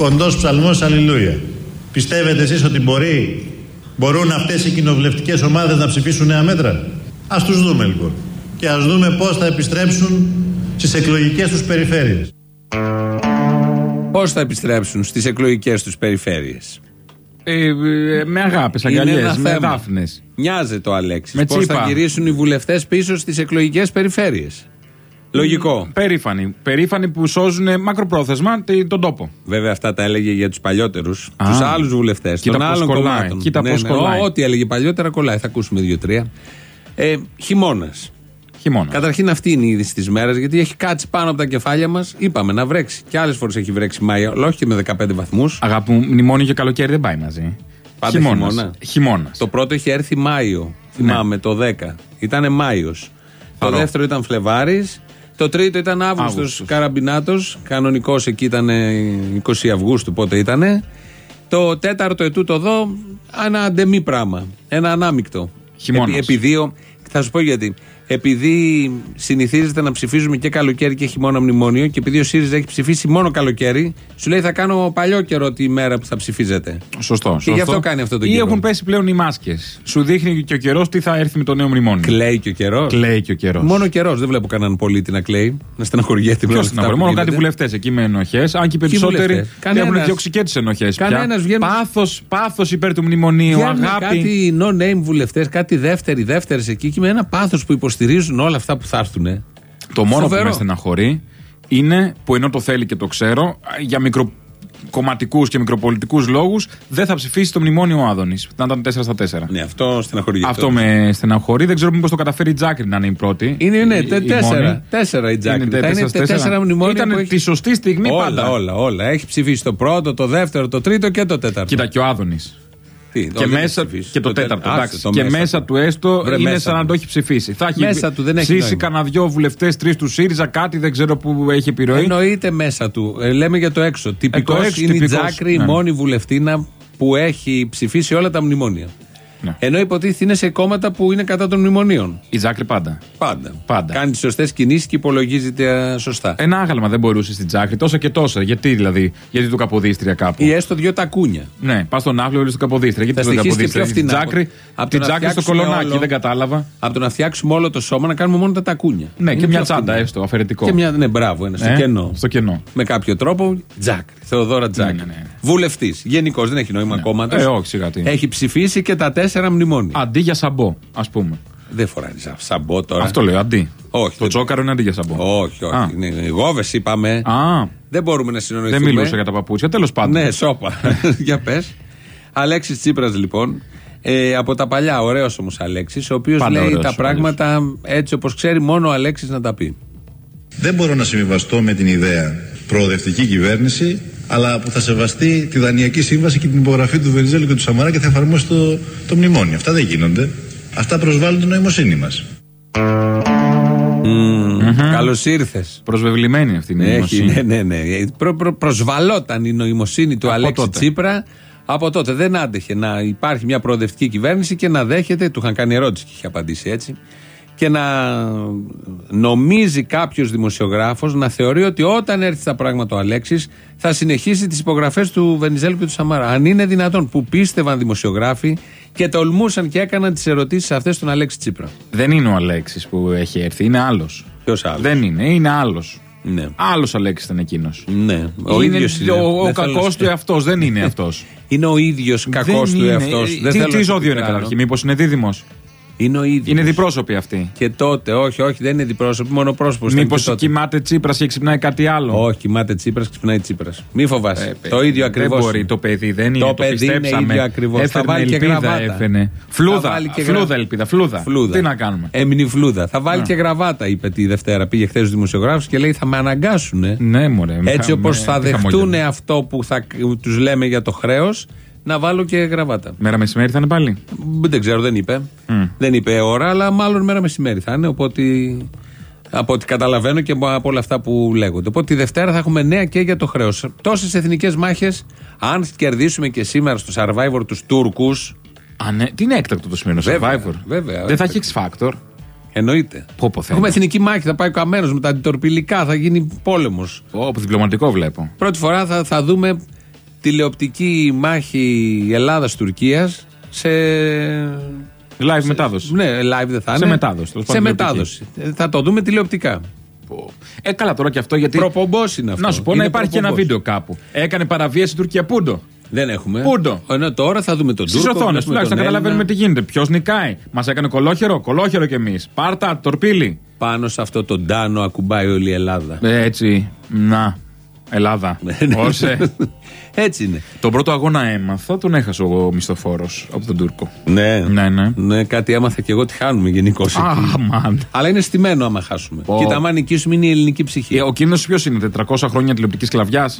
κοντός ψαλμός αλληλούια. Πιστεύετε εσείς ότι μπορεί, μπορούν αυτές οι κοινοβουλευτικές ομάδες να ψηφίσουν νέα μέτρα; Ας τους δούμε λοιπόν. Και ας δούμε πώς θα επιστρέψουν στις εκλογικές τους περιφέρειες. Πώς θα επιστρέψουν στις εκλογικές τους περιφέρειες; Ε, ε, με αγάπης, αγκαλιέ, με δάφνες. Νοιάζεται ο Αλέξης. Πώς θα γυρίσουν οι βουλευτές πίσω στις εκλογικές περιφέρειες; Λογικό. Περήφανοι. Περήφανοι που σώζουν μακροπρόθεσμα τον τόπο. Βέβαια αυτά τα έλεγε για τους παλιότερους. Τους άλλους βουλευτές. Των άλλων κομμάτων. Κοίτα ναι, πώς ναι, Ό,τι έλεγε παλιότερα κολλάει. Θα ακούσουμε δύο-τρία. Ε, Χειμώνας. Χειμώνας. Καταρχήν αυτή είναι η είδηση της μέρας, γιατί έχει κάτσει πάνω από τα κεφάλια μας. Είπαμε να βρέξει. Και άλλες φορές έχει βρέξει Μάιο, αλλά όχι και με 15 βαθμούς. Αγάπη μου, μνημόνιο και καλοκαίρι δεν πάει μαζί. Πάντα χειμώνας. χειμώνα. Το πρώτο είχε έρθει Μάιο. Θυμάμαι ναι. το 10. Ήταν Μάιος. Το δεύτερο ήταν Φλεβάρης. Το τρίτο ήταν Αύγουστος Καραμπινάτος. Κανονικός εκεί ήταν 20 Αυγούστου, πότε ήταν. Το τέταρτο ετούτο εδώ, ένα αντεμή πράγμα. Ένα ανάμεικτο. Χειμώνας. Επί, θα σου πω γιατί επειδή συνηθίζεται να ψηφίζουμε και καλοκαίρι και χειμώνα μνημόνιο και επειδή ο ΣΥΡΙΖΑ έχει ψηφίσει μόνο καλοκαίρι, σου λέει θα κάνω παλιό καιρό τη μέρα που θα ψηφίζετε. Σωστό. Και σωστό. γι' αυτό κάνει αυτό το Ή καιρό. έχουν πέσει πλέον οι μάσκες. Σου δείχνει και ο καιρός τι θα έρθει με το νέο μνημόνιο. Κλαίει και ο καιρός. Κλαίει και ο καιρός. Μόνο καιρός. Δεν βλέπω κανέναν πολίτη να κλαίει, να στεναχωριέται. Ποιος στεναχωριέται. Μόνο κάτι βουλευτές εκεί με ενοχές. Αν και οι περισσότεροι έχουν διώξει και τις ενοχές. Κανένας βγαίνει. Πάθος υπέρ του μνημονίου, αγάπη. Κάτι no name βουλευτές, κάτι δεύτεροι, δεύτερες εκεί και με ένα πάθος που υποστηρίζουν όλα αυτά που θα έρθουν. Το μόνο Φοβερό. που με στεναχωρεί είναι που ενώ το θέλει και το ξέρω, για μικροκομματικούς και μικροπολιτικούς λόγους δεν θα ψηφίσει το μνημόνιο ο Άδωνης. Θα ήταν 4 στα 4. Ναι, αυτό στεναχωρεί. Αυτό με στεναχωρεί. Δεν ξέρω μήπως το καταφέρει η Τζάκρη να είναι η πρώτη. Είναι, ναι, τέσσερα. Τέσσερα η Τζάκρη. Είναι τέσσερα, τέσσερα μνημόνια. Ήταν τη σωστή στιγμή όλα, πάντα. Όλα, όλα. Έχει ψηφίσει το πρώτο, το δεύτερο, το τρίτο και το τέταρτο. Κοίτα και ο Άδωνης. Τι, και μέσα, και το τέταρτο. Εντάξει, και μέσα του έστω Βρε, είναι σαν να το έχει ψηφίσει. Θα έχει μέσα του δεν έχει ψήσει κανένα δυο βουλευτές, τρεις του ΣΥΡΙΖΑ, κάτι δεν ξέρω που έχει επιρροή. Εννοείται μέσα του. Ε, λέμε για το έξω. Τυπικός ε, είναι τυπικός, η Τζάκρη, ναι. η μόνη βουλευτήνα που έχει ψηφίσει όλα τα μνημόνια. Ναι. Ενώ υποτίθεται είναι σε κόμματα που είναι κατά των μνημονίων. Η Τζάκρη πάντα. Πάντα. πάντα. Κάνει τις σωστές κινήσεις και υπολογίζεται σωστά. Ένα άγαλμα δεν μπορούσε στην Τζάκρη, τόσα και τόσα. Γιατί δηλαδή, γιατί του Καποδίστρια κάπου; Ή έστω δυο τακούνια. Ναι, πας στον Άβλιο, βλέπεις το Καποδίστρια. Γιατί δεν Καποδίστρια; Την Τζάκρη, από την Τζάκρη στο κολονάκι, δεν κατάλαβα. Από το να φτιάξουμε όλο το σώμα να κάνουμε μόνο τα τακούνια. Ναι, και μια τσάντα έστω, αφαιρετικό. Και μια, ναι, μπράβο, ένα στο ε, κενό. Με κάποιο τρόπο, Τζάκρη. Θεοδόρα Τζάκρη. Ναι, ναι, Βουλευτής. Γενικώ δεν έχει νόημα κόμματος. Ε, όχι, Έχει ψηφίσει και τα τέσσερα μνημόνια. Αντί για σαμπό, ας πούμε. Δεν φοράει σαμπό τώρα. Αυτό λέω, αντί. Όχι. Το τσόκαρο είναι αντί για σαμπό. Όχι, όχι. Είναι γόβες, είπαμε. Α. Δεν μπορούμε να συνοηθούμε. Δεν μιλούσα για τα παπούτσια, τέλος πάντων. Ναι, σώπα. για πες. Αλέξης Τσίπρας, λοιπόν. Ε, από τα παλιά, ωραίος όμως Αλέξης, ο οποίος λέει ωραίος, τα πράγματα έτσι όπως ξέρει μόνο ο Αλέξης να τα πει. Δεν μπορώ να συμβιβαστώ με την ιδέα προοδευτική κυβέρνηση αλλά που θα σεβαστεί τη Δανειακή Σύμβαση και την υπογραφή του Βενιζέλου και του Σαμαρά και θα εφαρμόσει το, το μνημόνιο. Αυτά δεν γίνονται. Αυτά προσβάλλουν την νοημοσύνη μας. Mm-hmm. Καλώς ήρθες. Προσβεβλημένη αυτή η νοημοσύνη. Έχει, ναι, ναι, ναι. Προ, προ, προσβαλόταν η νοημοσύνη του Αλέξη τότε. Τσίπρα από τότε. Δεν άντεχε να υπάρχει μια προοδευτική κυβέρνηση και να δέχεται. Του είχαν κάνει ερώτηση και είχε απαντήσει έτσι και να νομίζει κάποιος δημοσιογράφος να θεωρεί ότι όταν έρθει στα πράγματα ο Αλέξης θα συνεχίσει τις υπογραφές του Βενιζέλου και του Σαμάρα. Αν είναι δυνατόν που πίστευαν δημοσιογράφοι και τολμούσαν και έκαναν τις ερωτήσεις αυτές στον Αλέξη Τσίπρα. Δεν είναι ο Αλέξης που έχει έρθει, είναι άλλος. Ποιος άλλος; Δεν είναι, είναι άλλος. Ναι. Άλλος Αλέξης ήταν εκείνος. Ναι. Ο ίδιος είναι. Ο, ο κακός του εαυτός δεν είναι αυτός. είναι ο ίδιος κακός του εαυτός. Τι, τι ζώδιο είναι καταρχήν, μήπως είναι δίδυμος; Είναι ο ίδιος. Είναι διπρόσωποι αυτοί. Και τότε, όχι, όχι, δεν είναι διπρόσωποι, μόνο πρόσωπος. Μήπως κοιμάται Τσίπρας και ξυπνάει κάτι άλλο; Όχι, κοιμάται Τσίπρας και ξυπνάει Τσίπρας. Μη φοβάσαι. Ε, το ίδιο ακριβώς. Δεν μπορεί, το παιδί δεν είναι. Το, το παιδί είναι ίδιο ακριβώς. Θα βάλει και γραβάτα. Έφερε. Φλούδα, και φλούδα, ελπίδα. Φλούδα. φλούδα. Τι να κάνουμε; Έμεινε φλούδα. Θα βάλει και γραβάτα, είπε τη Δευτέρα. Πήγε χθες στους δημοσιογράφους και λέει θα με αναγκάσουν. Ναι, μωρέ. Έτσι όπως θα δεχτούν αυτό που τους λέμε για το χρέος να βάλω και γραβάτα. Μέρα μεσημέρι θα είναι πάλι; Δεν ξέρω, δεν είπε. Mm. Δεν είπε ώρα, αλλά μάλλον μέρα μεσημέρι θα είναι. Οπότε από ό,τι καταλαβαίνω και από όλα αυτά που λέγονται. Οπότε τη Δευτέρα θα έχουμε νέα και για το χρέος. Τόσες εθνικές μάχες, αν κερδίσουμε και σήμερα στο survivor τους Τούρκους. Α, ναι. Τι είναι έκτακτο το σημερινό survivor; Βέβαια, Δεν θα έχει X Factor. Εννοείται. Πω, πω, Έχουμε εθνική μάχη, θα πάει ο καμένος με τα αντιτορπιλικά, θα γίνει πόλεμος. Όπω διπλωματικό βλέπω. Πρώτη φορά θα, θα δούμε τηλεοπτική μάχη Ελλάδα-Τουρκία σε. Live μετάδοση. Ναι, live δεν θα είναι. Σε μετάδοση. Σε μετάδοση. Ε, Θα το δούμε τηλεοπτικά. Ε, καλά τώρα και αυτό γιατί. Προπομπός είναι αυτό. Να σου πω, Είναι να υπάρχει και ένα προπομπός. βίντεο κάπου. Έκανε παραβίαση η Τουρκία Πούντο. Δεν έχουμε. Πούντο. Ενώ τώρα θα δούμε τον Στις Τούρκο. οθόνες βλέπουμε τουλάχιστον τον καταλαβαίνουμε Έλληνα. τι γίνεται. Ποιος νικάει. Μας έκανε κολόχερο, κολόχερο κι εμείς. Πάρτα, τορπίλι. Πάνω σε αυτό τον Τάνο ακουμπάει όλη η Ελλάδα. Ε, έτσι. Να. Ελλάδα. Ναι, Όσε. Έτσι είναι. Τον πρώτο αγώνα έμαθα, τον έχασε ο μισθοφόρος από τον Τούρκο. Ναι. Ναι, ναι. Ναι, κάτι έμαθα και εγώ τι χάνουμε γενικώς. Αμάν. Αλλά είναι στημένο άμα χάσουμε. Πω. Κοίτα, άμα νικήσουμε είναι η ελληνική ψυχή. Ε, Ο κίνδυνος ποιος είναι, 400 χρόνια τηλεοπτικής σκλαβιά.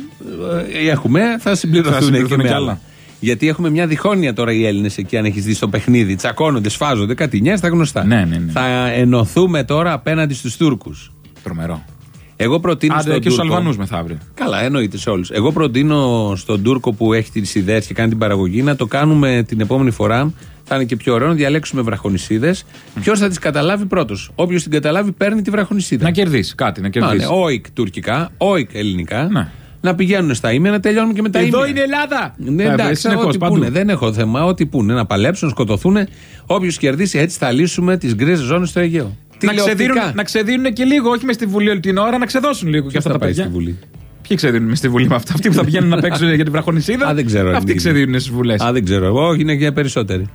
Ε, Έχουμε, θα συμπληρωθούν, Θα συμπληρωθούν και με κι άλλα. άλλα. Γιατί έχουμε μια διχόνοια τώρα οι Έλληνες εκεί, αν έχεις δει στο παιχνίδι. Τσακώνονται, σφάζονται, κάτι νιάς, τα γνωστά. Ναι, ναι, ναι. Θα ενωθούμε τώρα απέναντι στους Τούρκους. Τρομερό. Εγώ προτείνω Άντε στον και στους Τούρκο- Αλβανούς μεθαύριο. Καλά, εννοείται σε όλους. Εγώ προτείνω στον Τούρκο που έχει τις ιδέες και κάνει την παραγωγή να το κάνουμε την επόμενη φορά. Θα είναι και πιο ωραίο να διαλέξουμε βραχονισίδες. Ποιος θα τις καταλάβει πρώτος; Όποιος την καταλάβει παίρνει τη βραχονισίδα. Να κερδίσει κάτι, να Να κερδίσει. είναι όικ τουρκικά, όικ ελληνικά. Ναι. Να πηγαίνουν στα ίμια, να τελειώνουν και με τα Εδώ ίμια. είναι η Ελλάδα! Ναι, Ε, εντάξει, συνεχώς, ό,τι παντού. πούνε. Δεν έχω θέμα. Ό,τι πούνε. Να παλέψουν, να σκοτωθούν. Όποιος κερδίσει, έτσι θα λύσουμε τις γκρίζες ζώνες στο Αιγαίο. Να Τηλεοπτικά. ξεδίνουν, να ξεδίνουν και λίγο, όχι μες στη Βουλή όλη την ώρα, να ξεδώσουν λίγο και Ποιος αυτά θα τα πάει παιδιά. στη Βουλή; Ποιοι ξεδίνουν μες στη Βουλή με αυτά, αυτοί που θα πηγαίνουν να παίξουν για την βραχονισίδα. Α, δεν ξέρω. αν Αυτοί είναι. ξεδίνουν στις βουλές. Α, δεν ξέρω. Εγώ είναι και περισσότεροι.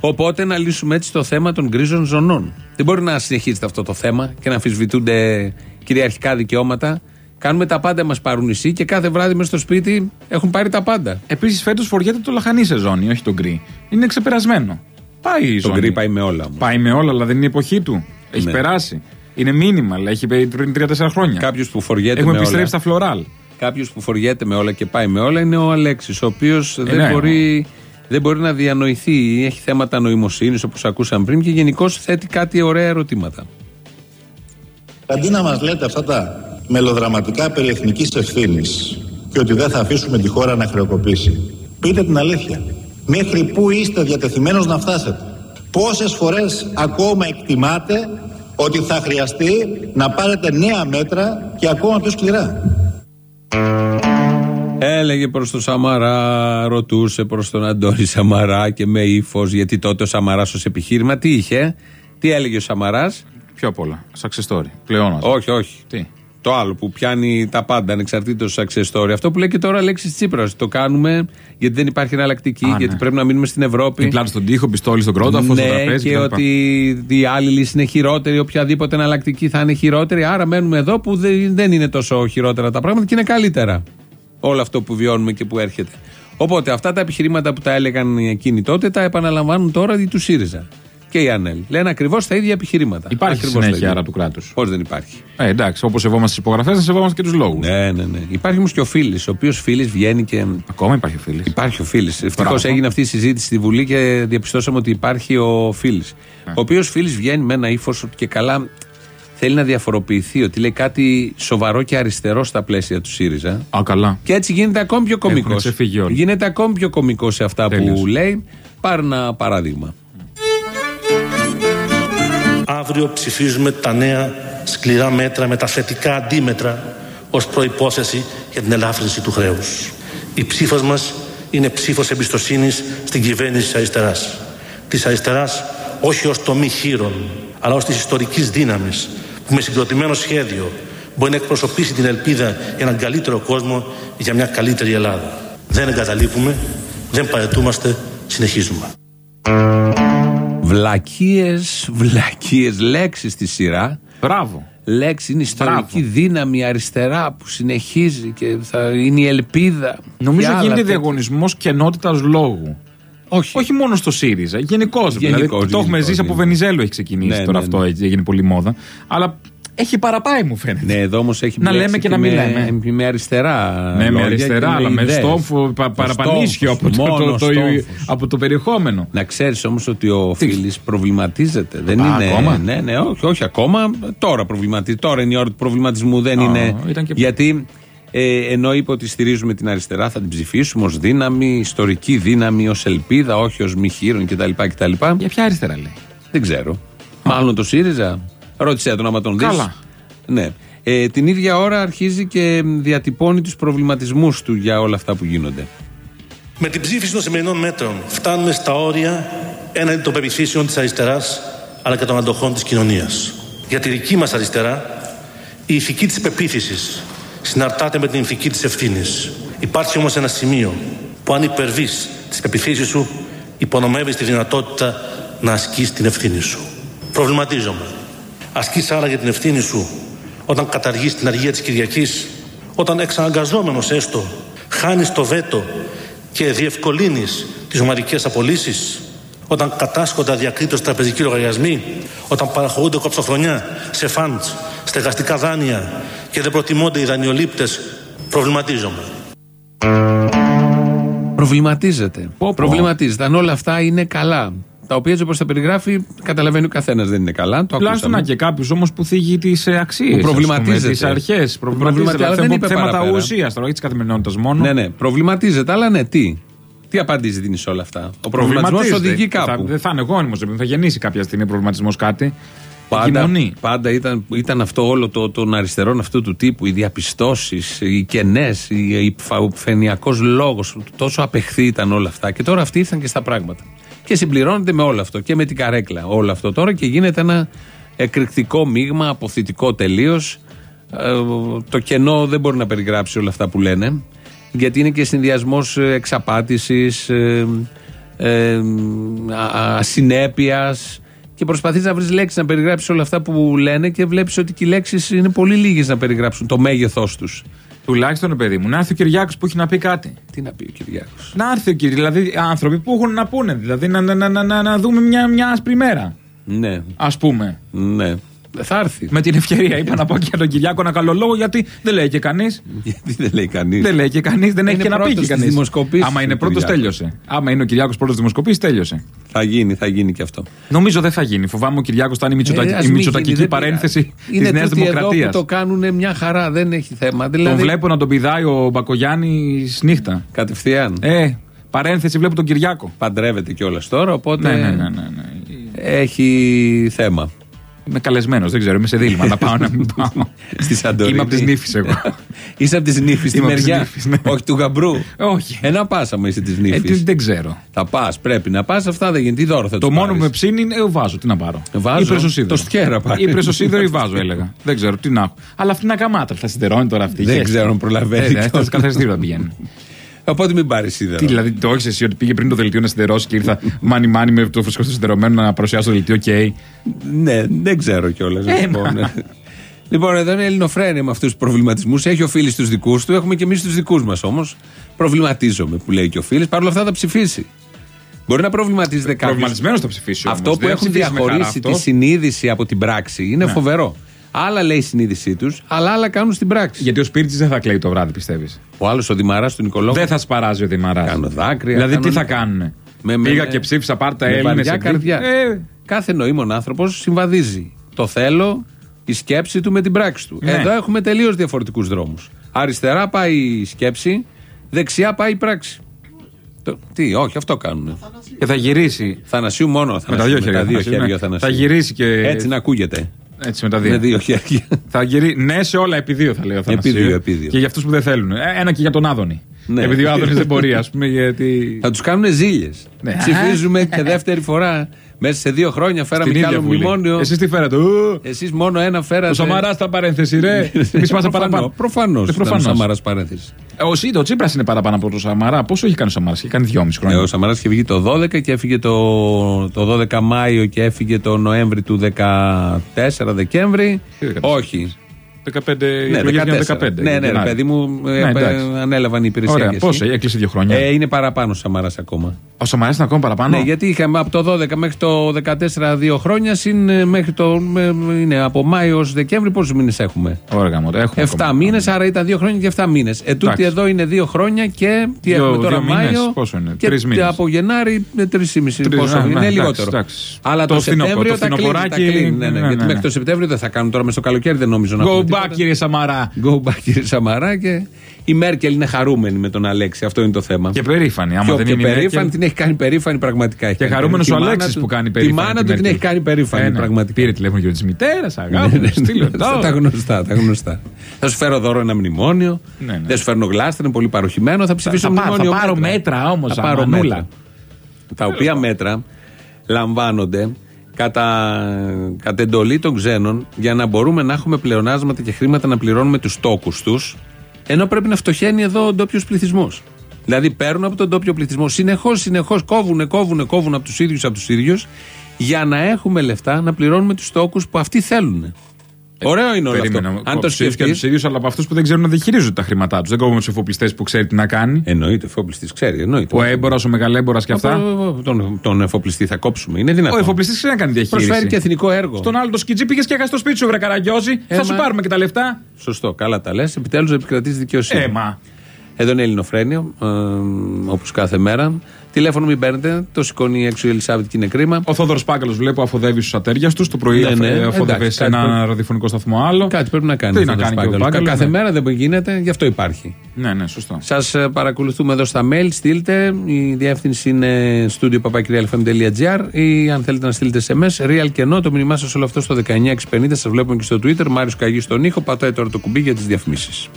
Οπότε να λύσουμε έτσι το θέμα των γκρίζων ζωνών. Δεν μπορεί να συνεχίζεται αυτό το θέμα και να αμφισβητούνται κυριαρχικά δικαιώματα. Κάνουμε τα πάντα, μας πάρουν νησί και κάθε βράδυ μέσα στο σπίτι έχουν πάρει τα πάντα. Επίσης φέτος φοριέται το λαχανί σε ζώνη, όχι το γκρι. Είναι ξεπερασμένο. Πάει η Το ζώνη. γκρι πάει με όλα όμως. Πάει με όλα, αλλά δεν είναι η εποχή του. Έχει Ναι. περάσει. Είναι μήνυμα, αλλά έχει πει πριν 3-4 χρόνια. Κάποιος που φοριέται Έχουμε με όλα. επιστρέψει στα φλωράλ. Κάποιος που φοριέται με όλα και πάει με όλα είναι ο Αλέξης, ο οποίος δεν, ναι, μπορεί, δεν μπορεί να διανοηθεί. Έχει θέματα νοημοσύνης όπως ακούσαμε πριν και γενικώς θέτει κάτι ωραία ερωτήματα. Αντί να μας λέτε αυτά τα μελοδραματικά περί εθνικής ευθύνης και ότι δεν θα αφήσουμε τη χώρα να χρεοκοπήσει, πείτε την αλήθεια. Μέχρι πού είστε διατεθειμένος να φτάσετε; Πόσες φορές ακόμα εκτιμάτε ότι θα χρειαστεί να πάρετε νέα μέτρα και ακόμα πιο σκληρά; Έλεγε προς τον Σαμαρά, ρωτούσε προς τον Αντώνη Σαμαρά και με ύφος, γιατί τότε ο Σαμαράς ως επιχείρημα τι είχε, τι έλεγε ο Σαμαράς; Πιο απ' όλα. Σαξιστόρι. Πλεόνα. Όχι, όχι. Τι; Το άλλο που πιάνει τα πάντα ανεξαρτήτως success story. Αυτό που λέει και τώρα Αλέξης Τσίπρας. Το κάνουμε γιατί δεν υπάρχει εναλλακτική, Α, ναι. γιατί πρέπει να μείνουμε στην Ευρώπη. Την πλάτη στον τοίχο, πιστόλι στον κρόταφο, στο ναι, τραπέζι και κτλ. ότι η άλλη λύση είναι χειρότερη, οποιαδήποτε εναλλακτική θα είναι χειρότερη. Άρα μένουμε εδώ που δεν, δεν είναι τόσο χειρότερα τα πράγματα και είναι καλύτερα. Όλο αυτό που βιώνουμε και που έρχεται. Οπότε αυτά τα επιχειρήματα που τα έλεγαν εκείνοι τότε τα επαναλαμβάνουν τώρα οι τους ΣΥΡΙΖΑ και η ΑΝΕΛ. Λένε ακριβώς τα ίδια επιχειρήματα. Υπάρχει Ακριβώς τα συνέχεια ίδια. άρα του κράτους. Πώ δεν υπάρχει. Ε, εντάξει, όπως σεβόμαστε τις υπογραφές, να σεβόμαστε και τους λόγους. Ναι, ναι, ναι. Υπάρχει όμως και ο Φίλης, ο οποίος Φίλης βγαίνει και. Ακόμα υπάρχει ο φίλης. Υπάρχει ο Φίλης. Ευτυχώς Μπράβο. έγινε αυτή η συζήτηση στη Βουλή και διαπιστώσαμε ότι υπάρχει ο Φίλης. Ο οποίος Φίλης βγαίνει με ένα ύφος ότι και καλά θέλει να διαφοροποιηθεί, ότι λέει κάτι σοβαρό και αριστερό στα πλαίσια του ΣΥΡΙΖΑ. Α, καλά. Και έτσι γίνεται ακόμη πιο κωμικό. ξεφύγει όλοι. Γίνεται ακόμη πιο κωμικό σε αυτά Τέλειος. που λέει. Πάρε ένα παράδειγμα. Αύριο ψηφίζουμε τα νέα σκληρά μέτρα με τα θετικά αντίμετρα ως προϋπόθεση για την ελάφρυνση του χρέους. Η ψήφος μας είναι ψήφος εμπιστοσύνης στην κυβέρνηση της αριστεράς. Της αριστεράς όχι ως τομή χείρων, αλλά ως της ιστορικής δύναμης που με συγκροτημένο σχέδιο μπορεί να εκπροσωπήσει την ελπίδα για έναν καλύτερο κόσμο, για μια καλύτερη Ελλάδα. Δεν εγκαταλείπουμε, δεν παρετούμαστε, συνεχίζουμε. Βλακίες, βλακίες λέξεις στη σειρά. Μπράβο. Λέξη είναι ιστορική δύναμη αριστερά που συνεχίζει και θα είναι η ελπίδα. Νομίζω Και άλλα γίνεται τέτοια. διαγωνισμός κενότητας λόγου. Όχι. Όχι μόνο στο ΣΥΡΙΖΑ, γενικώς. Δηλαδή, Γενικώς, το έχουμε γενικώς, ζήσει από γενικώς. Βενιζέλο έχει ξεκινήσει Ναι, τώρα ναι, αυτό, ναι. έτσι, έγινε πολύ μόδα. Αλλά έχει παραπάει, μου φαίνεται. Ναι, εδώ όμως έχει Να μπλέξει λέμε και να μην με, λέμε. με αριστερά. Ναι, με λόγια αριστερά, και αλλά με ιδέες. στόμφο πα, Με παραπανίσιο από στόμφους, το, μόνο το, το, στόμφους. από το περιεχόμενο. Να ξέρεις όμως ότι ο Τι; Φίλης προβληματίζεται. Δεν Α, είναι. ακόμα; Ναι, ναι, όχι, όχι ακόμα. Τώρα προβληματίζεται. Τώρα είναι η ώρα του προβληματισμού. Δεν Α, είναι. ήταν και- Γιατί ε, ενώ είπε ότι στηρίζουμε την αριστερά, θα την ψηφίσουμε ως δύναμη, ιστορική δύναμη, ως ελπίδα, όχι ως μη χείρον κτλ. κτλ. Για ποια αριστερά λέει; Δεν ξέρω. Μάλλον το ΣΥΡΙΖΑ. Ρώτησε τον άμα τον δεις. Καλά. Ναι. Ε, την ίδια ώρα αρχίζει και διατυπώνει τους προβληματισμούς του για όλα αυτά που γίνονται. Με την ψήφιση των σημερινών μέτρων φτάνουμε στα όρια έναντι των πεπιθήσεων της αριστεράς αλλά και των αντοχών της κοινωνίας. Για τη δική μας αριστερά, η ηθική της πεποίθησης συναρτάται με την ηθική της ευθύνης. Υπάρχει όμως ένα σημείο που αν υπερβείς τις πεπιθήσεις σου, υπονομεύεις τη δυνατότητα να ασκείς την ευθύνη σου. Προβληματίζομαι. Ασκείς άραγε την ευθύνη σου όταν καταργείς την αργία της Κυριακής, όταν εξαναγκαζόμενος έστω χάνεις το βέτο και διευκολύνεις τις ομαδικές απολύσεις, όταν κατάσχονται αδιακρίτω τραπεζικοί λογαριασμοί, όταν παραχωρούνται κοψοχρονιά σε φαντς, στεγαστικά δάνεια και δεν προτιμώνται οι δανειολήπτες, προβληματίζομαι. Προβληματίζεται. Προβληματίζεται. Αν όλα αυτά είναι καλά. Τα οποία έτσι όπως τα περιγράφει, καταλαβαίνει ο καθένας δεν είναι καλά. Το Τουλάχιστον να και κάποιος όμως που θίγει τις αξίες. Προβληματίζεται. Τις αρχές. Προβληματίζεται. Αλλά δεν είπε θέματα παραπέρα. ουσίας τώρα, όχι τη καθημερινότητας μόνο. Ναι, ναι, προβληματίζεται, αλλά ναι, τι; Τι απαντήσει δίνεις σε όλα αυτά; Ο προβληματισμός οδηγεί Θα, κάπου. δεν θα είναι γόνιμος, θα γεννήσει κάποια στιγμή προβληματισμός κάτι. Πάντα, Κοινωνεί. πάντα ήταν, ήταν αυτό όλο το, των αριστερών αυτού του τύπου, οι διαπιστώσεις, οι κενές, ο φαινιακός λόγος. Τόσο απεχθή ήταν όλα αυτά. Και τώρα αυτοί ήρθαν και στα πράγματα. Και συμπληρώνεται με όλο αυτό και με την καρέκλα όλο αυτό τώρα και γίνεται ένα εκρηκτικό μείγμα, αποθητικό τελείως. το κενό δεν μπορεί να περιγράψει όλα αυτά που λένε. Γιατί είναι και συνδυασμός εξαπάτησης, ε, ασυνέπειας και προσπαθείς να βρεις λέξεις να περιγράψεις όλα αυτά που λένε και βλέπεις ότι και οι λέξεις είναι πολύ λίγες να περιγράψουν το μέγεθός τους. Τουλάχιστον, παιδί μου, να έρθει ο Κυριάκος που έχει να πει κάτι. Τι να πει ο Κυριάκος; Να έρθει ο Κυριάκο, δηλαδή άνθρωποι που έχουν να πούνε. Δηλαδή να, να, να, να, να δούμε μια, μια άσπρη μέρα. Ναι, Α πούμε. ναι. Θα έρθει. Με την ευκαιρία είπα να πω και για τον Κυριάκο ένα καλό λόγο γιατί δεν λέει και κανείς. Γιατί δεν λέει κανείς. Δεν λέει και κανείς, δεν έχει Είναι και να πει πρώτος και στις κανείς. δημοσκοπήσεις Άμα ο είναι πρώτος, Κυριάκος. τέλειωσε. Άμα είναι ο Κυριάκος πρώτος δημοσκοπής, τέλειωσε. Θα γίνει, θα γίνει και αυτό. Νομίζω δεν θα γίνει. Φοβάμαι ο Κυριάκος θα είναι η, μητσοτακ... Ε, ας η μην μητσοτακική γίνει, δεν παρένθεση πειράζει. της Νέας τούτοι εδώ Δημοκρατίας. που το κάνουν μια χαρά, δεν έχει θέμα. Τον Δηλαδή, βλέπω να τον πηδάει ο Μπακογιάννη νύχτα. Κατευθείαν. Ε, παρένθεση βλέπω τον Κυριάκο. Παντρεύεται κιόλας τώρα, οπότε Ναι, ναι, ναι, ναι, ναι. έχει θέμα. Είμαι καλεσμένος, δεν ξέρω, είμαι σε δίλημα. να πάω να μην πάω. Στη Σαντορίνη. Είμαι από τις νύφε εγώ. Είσαι από τις νύφη στη Είμαι από τις μεριά. νύφεις, ναι. Όχι του γαμπρού. Όχι. Ένα πα άμα είσαι της Ε, νύφης. τι- δεν ξέρω. Θα πας, πρέπει να πας, αυτά δεν γίνεται. Τι δώρο θα Το τους μόνο που πάρεις; με ψήνει είναι ο βάζο. Τι να πάρω. Βάζο. Ή πρεσοσίδερο. Το στιέρα πάρε. Ή πρεσοσίδερο ή βάζο έλεγα. δεν ξέρω τι να έχω. Αλλά αυτή είναι ακαμάτρα. Θα σιδερώνει τώρα αυτή. Δεν Χέστε. ξέρω αν προλαβαίνει Ε, ναι, κιόλας. στα καθαριστήριο θα πηγαίνει. Οπότε μην πάρεις σίδερο. Τι δηλαδή, το έχεις εσύ ότι πήγε πριν το δελτίο να σιδερώσει και ήρθα μάνι μάνι με το φρεσκό στο σιδερωμένο να παρουσιάσω το δελτίο. Okay. Ναι, δεν ξέρω κιόλας. Ε, μα. Λοιπόν, εδώ είναι ελληνοφρένεια με αυτούς τους προβληματισμούς. Έχει ο Φίλη του δικούς του, έχουμε και εμείς τους δικούς μας όμως. Προβληματίζομαι που λέει και ο Φίλης. Παρ' όλα αυτά θα ψηφίσει. Μπορεί να προβληματίζεται κάποιος. Προβληματισμένος θα ψηφίσει. όμως. Αυτό που Δεν έχουν ψηφίζει με χαρά διαχωρίσει αυτό. Ναι. τη συνείδηση από την πράξη είναι φοβερό. Άλλα λέει η συνείδησή τους, αλλά άλλα κάνουν στην πράξη. Γιατί ο Σπίρτζης δεν θα κλαίει το βράδυ, πιστεύεις; Ο άλλος ο Δημαράς του Νικολόγου. Δεν θα σπαράζει ο Δημαράς. Κάνω δάκρυα, Δηλαδή, κάνω- τι θα κάνουν. Με- με- Πήγα με- και ψήφισα πάρτα με Έλληνες. βαριά καρδιά. Κάθε νοήμων άνθρωπος συμβαδίζει το θέλω, η σκέψη του με την πράξη του. Ναι. Εδώ έχουμε τελείως διαφορετικούς δρόμους. Αριστερά πάει η σκέψη, δεξιά πάει η πράξη. Το- τι, όχι, αυτό κάνουν. Και θα γυρίσει. Θανασίου μόνο. Με τα Θανασίου, δύο χέρια. δύο Θανασίου, χέρια ναι. ο Θανασίου. Θα γυρίσει και. Έτσι να ακούγεται. Έτσι με τα δύο. Με δύο χέρια. Θα γυρί... Ναι, σε όλα επί δύο θα λέει ο Θανασίου. Επί δύο, επί δύο. Και για αυτούς που δεν θέλουν. Ε, Ένα και για τον Άδωνη. Ναι. Επειδή ο Άδωνης δεν μπορεί, ας πούμε, γιατί. Θα τους κάνουν ζήλιες. Ναι. Ψηφίζουμε και δεύτερη φορά. Μέσα σε δύο χρόνια φέραμε Την κι ίδια άλλο βουλή. μνημόνιο. Εσείς τι φέρατε. Ου, Εσείς μόνο ένα φέρατε. Ο Σαμαράς στα παρένθεση, ρε. Εμείς είμαστε παραπάνω. Προφανώς. Ε, προφανώς. Σαμαράς παρένθεση. Ε, Ο Σίδο, ο Τσίπρας είναι παραπάνω από τον Σαμαρά. Πόσο έχει κάνει ο Σαμαράς, έχει κάνει δυόμιση Ε, χρόνια. ο Σαμαράς είχε βγει το 12 και έφυγε το, το 12 Μάιο και έφυγε το Νοέμβρη του 14 Δεκέμβρη. Τι 14? Όχι. 15, Ναι, εκλογές για 14. 15. Ναι, ναι, ρε, Γενάρη. παιδί μου, ε, Ναι, ε, εντάξει. ανέλαβαν οι υπηρεσία. Ωραία, πόσο, έκλεισε δύο χρόνια. Ε, είναι παραπάνω ο Σαμαρά ακόμα. Ο Σαμαρά είναι ακόμα παραπάνω; Ναι, γιατί είχαμε από το 12 μέχρι το 14 δύο χρόνια, συν ε, μέχρι το. με- είναι από Μάιο ως Δεκέμβρη, πόσους μήνες έχουμε; Ωραία, γαμώ, το έχουμε 7 ακόμα. μήνες, άρα ήταν δύο χρόνια και 7 μήνες. Ε, τούτη Εντάξει. εδώ είναι δύο χρόνια και. Τι Δύο- έχουμε τώρα, δύο μήνες, Μάιο. πόσο είναι, και τρεις μήνες. από Γενάρη με 3,5. Τρεις, Πόσο ναι, είναι, ναι, είναι εντάξει, λιγότερο. εντάξει. Αλλά το, Το φθινόπωρο, Σεπτέμβριο το τα κλείνει. Τα φθινοπωράκι, κλείνει. Ναι, ναι, ναι, γιατί ναι. μέχρι το Σεπτέμβριο δεν θα κάνουν τώρα μες στο καλοκαίρι, δεν νομίζω να Go πούμε back, τίποτα. κύριε Σαμαρά. Go back κύριε Σαμαρά και Η Μέρκελ είναι χαρούμενη με τον Αλέξη, αυτό είναι το θέμα. Και περήφανη. Άμα και, δεν και είναι περήφανη, Μέρκελ... την έχει κάνει περήφανη πραγματικά. Και χαρούμενος ο Αλέξης που κάνει περήφανη. Τη μάνα του την έχει κάνει περήφανη ε, ναι. πραγματικά. Πήρε τηλέφωνο και της μητέρας, Ναι, αγάπη. Στείλω εδώ. Τα γνωστά, τα γνωστά. Θα σου φέρω δώρο ένα μνημόνιο. Ναι, ναι. Δεν σου φέρνω γλάστρα, είναι πολύ παροχημένο. Θα ψηφίσω θα πά- μνημόνιο. θα πάρω μέτρα όμως, Θα πάρω αμανούλα. μέτρα. Τα οποία μέτρα λαμβάνονται κατά, κατά εντολή των ξένων για να μπορούμε να έχουμε πλεονάσματα και χρήματα να πληρώνουμε τους τόκους τους, ενώ πρέπει να φτωχαίνει εδώ ο ντόπιος πληθυσμός. Δηλαδή παίρνουν από τον ντόπιο πληθυσμό συνεχώς, συνεχώς κόβουν, κόβουν, κόβουν από τους ίδιους, από τους ίδιους, για να έχουμε λεφτά να πληρώνουμε τους τόκους που αυτοί θέλουν. Ωραίο είναι όλο Περίμενα. αυτό. Αν το Ψήφισε σκεφτείς. και τους ίδιους, αλλά από αυτούς που δεν ξέρουν να διαχειρίζονται τα χρήματά τους. Δεν κόβουμε τους εφοπλιστές που ξέρει τι να κάνει. Εννοείται, ο εφοπλιστής ξέρει. Εννοείται. Ο έμπορας, ο μεγαλέμπορας και αυτά. Από- Τον, τον εφοπλιστή θα κόψουμε. Είναι δυνατόν. Ο εφοπλιστής ξέρει να κάνει διαχείριση. Προσφέρει και εθνικό έργο. Στον άλλο το σκιτζί πήγε και έκανε στο σπίτι σου, βρε Καραγκιόζη. Ε, θα σου μα- πάρουμε και τα λεφτά. Σωστό, καλά τα λες. Επιτέλους επικρατείς δικαιοσύνη. Ε, μα. Εδώ είναι Ελληνοφρένιο, ε, όπως κάθε μέρα. Τηλέφωνο μην παίρνετε, το σηκώνει έξω η Ελισάβετ και είναι κρίμα. Ο Θόδωρος Πάγκαλο βλέπω αφοδεύει στους ατέρια τους. Το πρωί Ναι, ναι, αφ- αφοδεύει εντάξει, σε κάτι ένα πρέπει- ραδιοφωνικό σταθμό άλλο. Κάτι πρέπει να κάνει. Τι ο να Θόδωρος κάνει και ο Πάγκαλος. Πάγκαλος, Κάθε ναι. μέρα δεν γίνεται, γι' αυτό υπάρχει. Ναι, ναι, σωστό. Σας παρακολουθούμε εδώ στα mail, στείλτε. Η διεύθυνση είναι studio ή αν θέλετε να στείλετε SMS. Real και το μήνυμά σας όλο αυτό στο 19650. Σας βλέπουμε και στο Twitter. Μάριος Καγής στον ήχο. Πατάει τώρα το κουμπί για τις διαφημίσεις.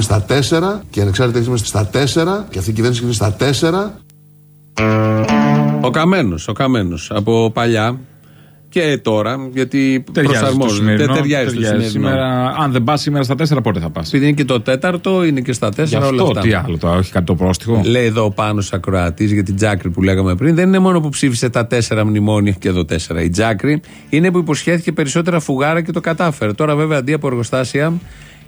Εγώ στα 4 και ανεξάρτητα είμαστε στα 4 και αυτή η κυβέρνηση είναι στα 4. Ο Καμένος, ο Καμένος από παλιά και τώρα, γιατί Ταιριάζει στο προσαρμόζεται. σημερινό. Ταιριάζει στο ταιριάζει σημερινό. σήμερα. Αν δεν πας σήμερα στα 4, πότε θα πας; Επειδή είναι και το τέταρτο, είναι και στα Γι' τέσσερα όλα αυτό αυτά. τι άλλο τώρα, όχι κάτι το πρόστιχο. Λέει εδώ ο Πάνος Ακροατής για την Τζάκρη που λέγαμε πριν. Δεν είναι μόνο που ψήφισε τα τέσσερα μνημόνια και εδώ τέσσερα. Η Τζάκρη είναι που υποσχέθηκε περισσότερα φουγάρα και το κατάφερε. Τώρα, βέβαια, αντί από εργοστάσια,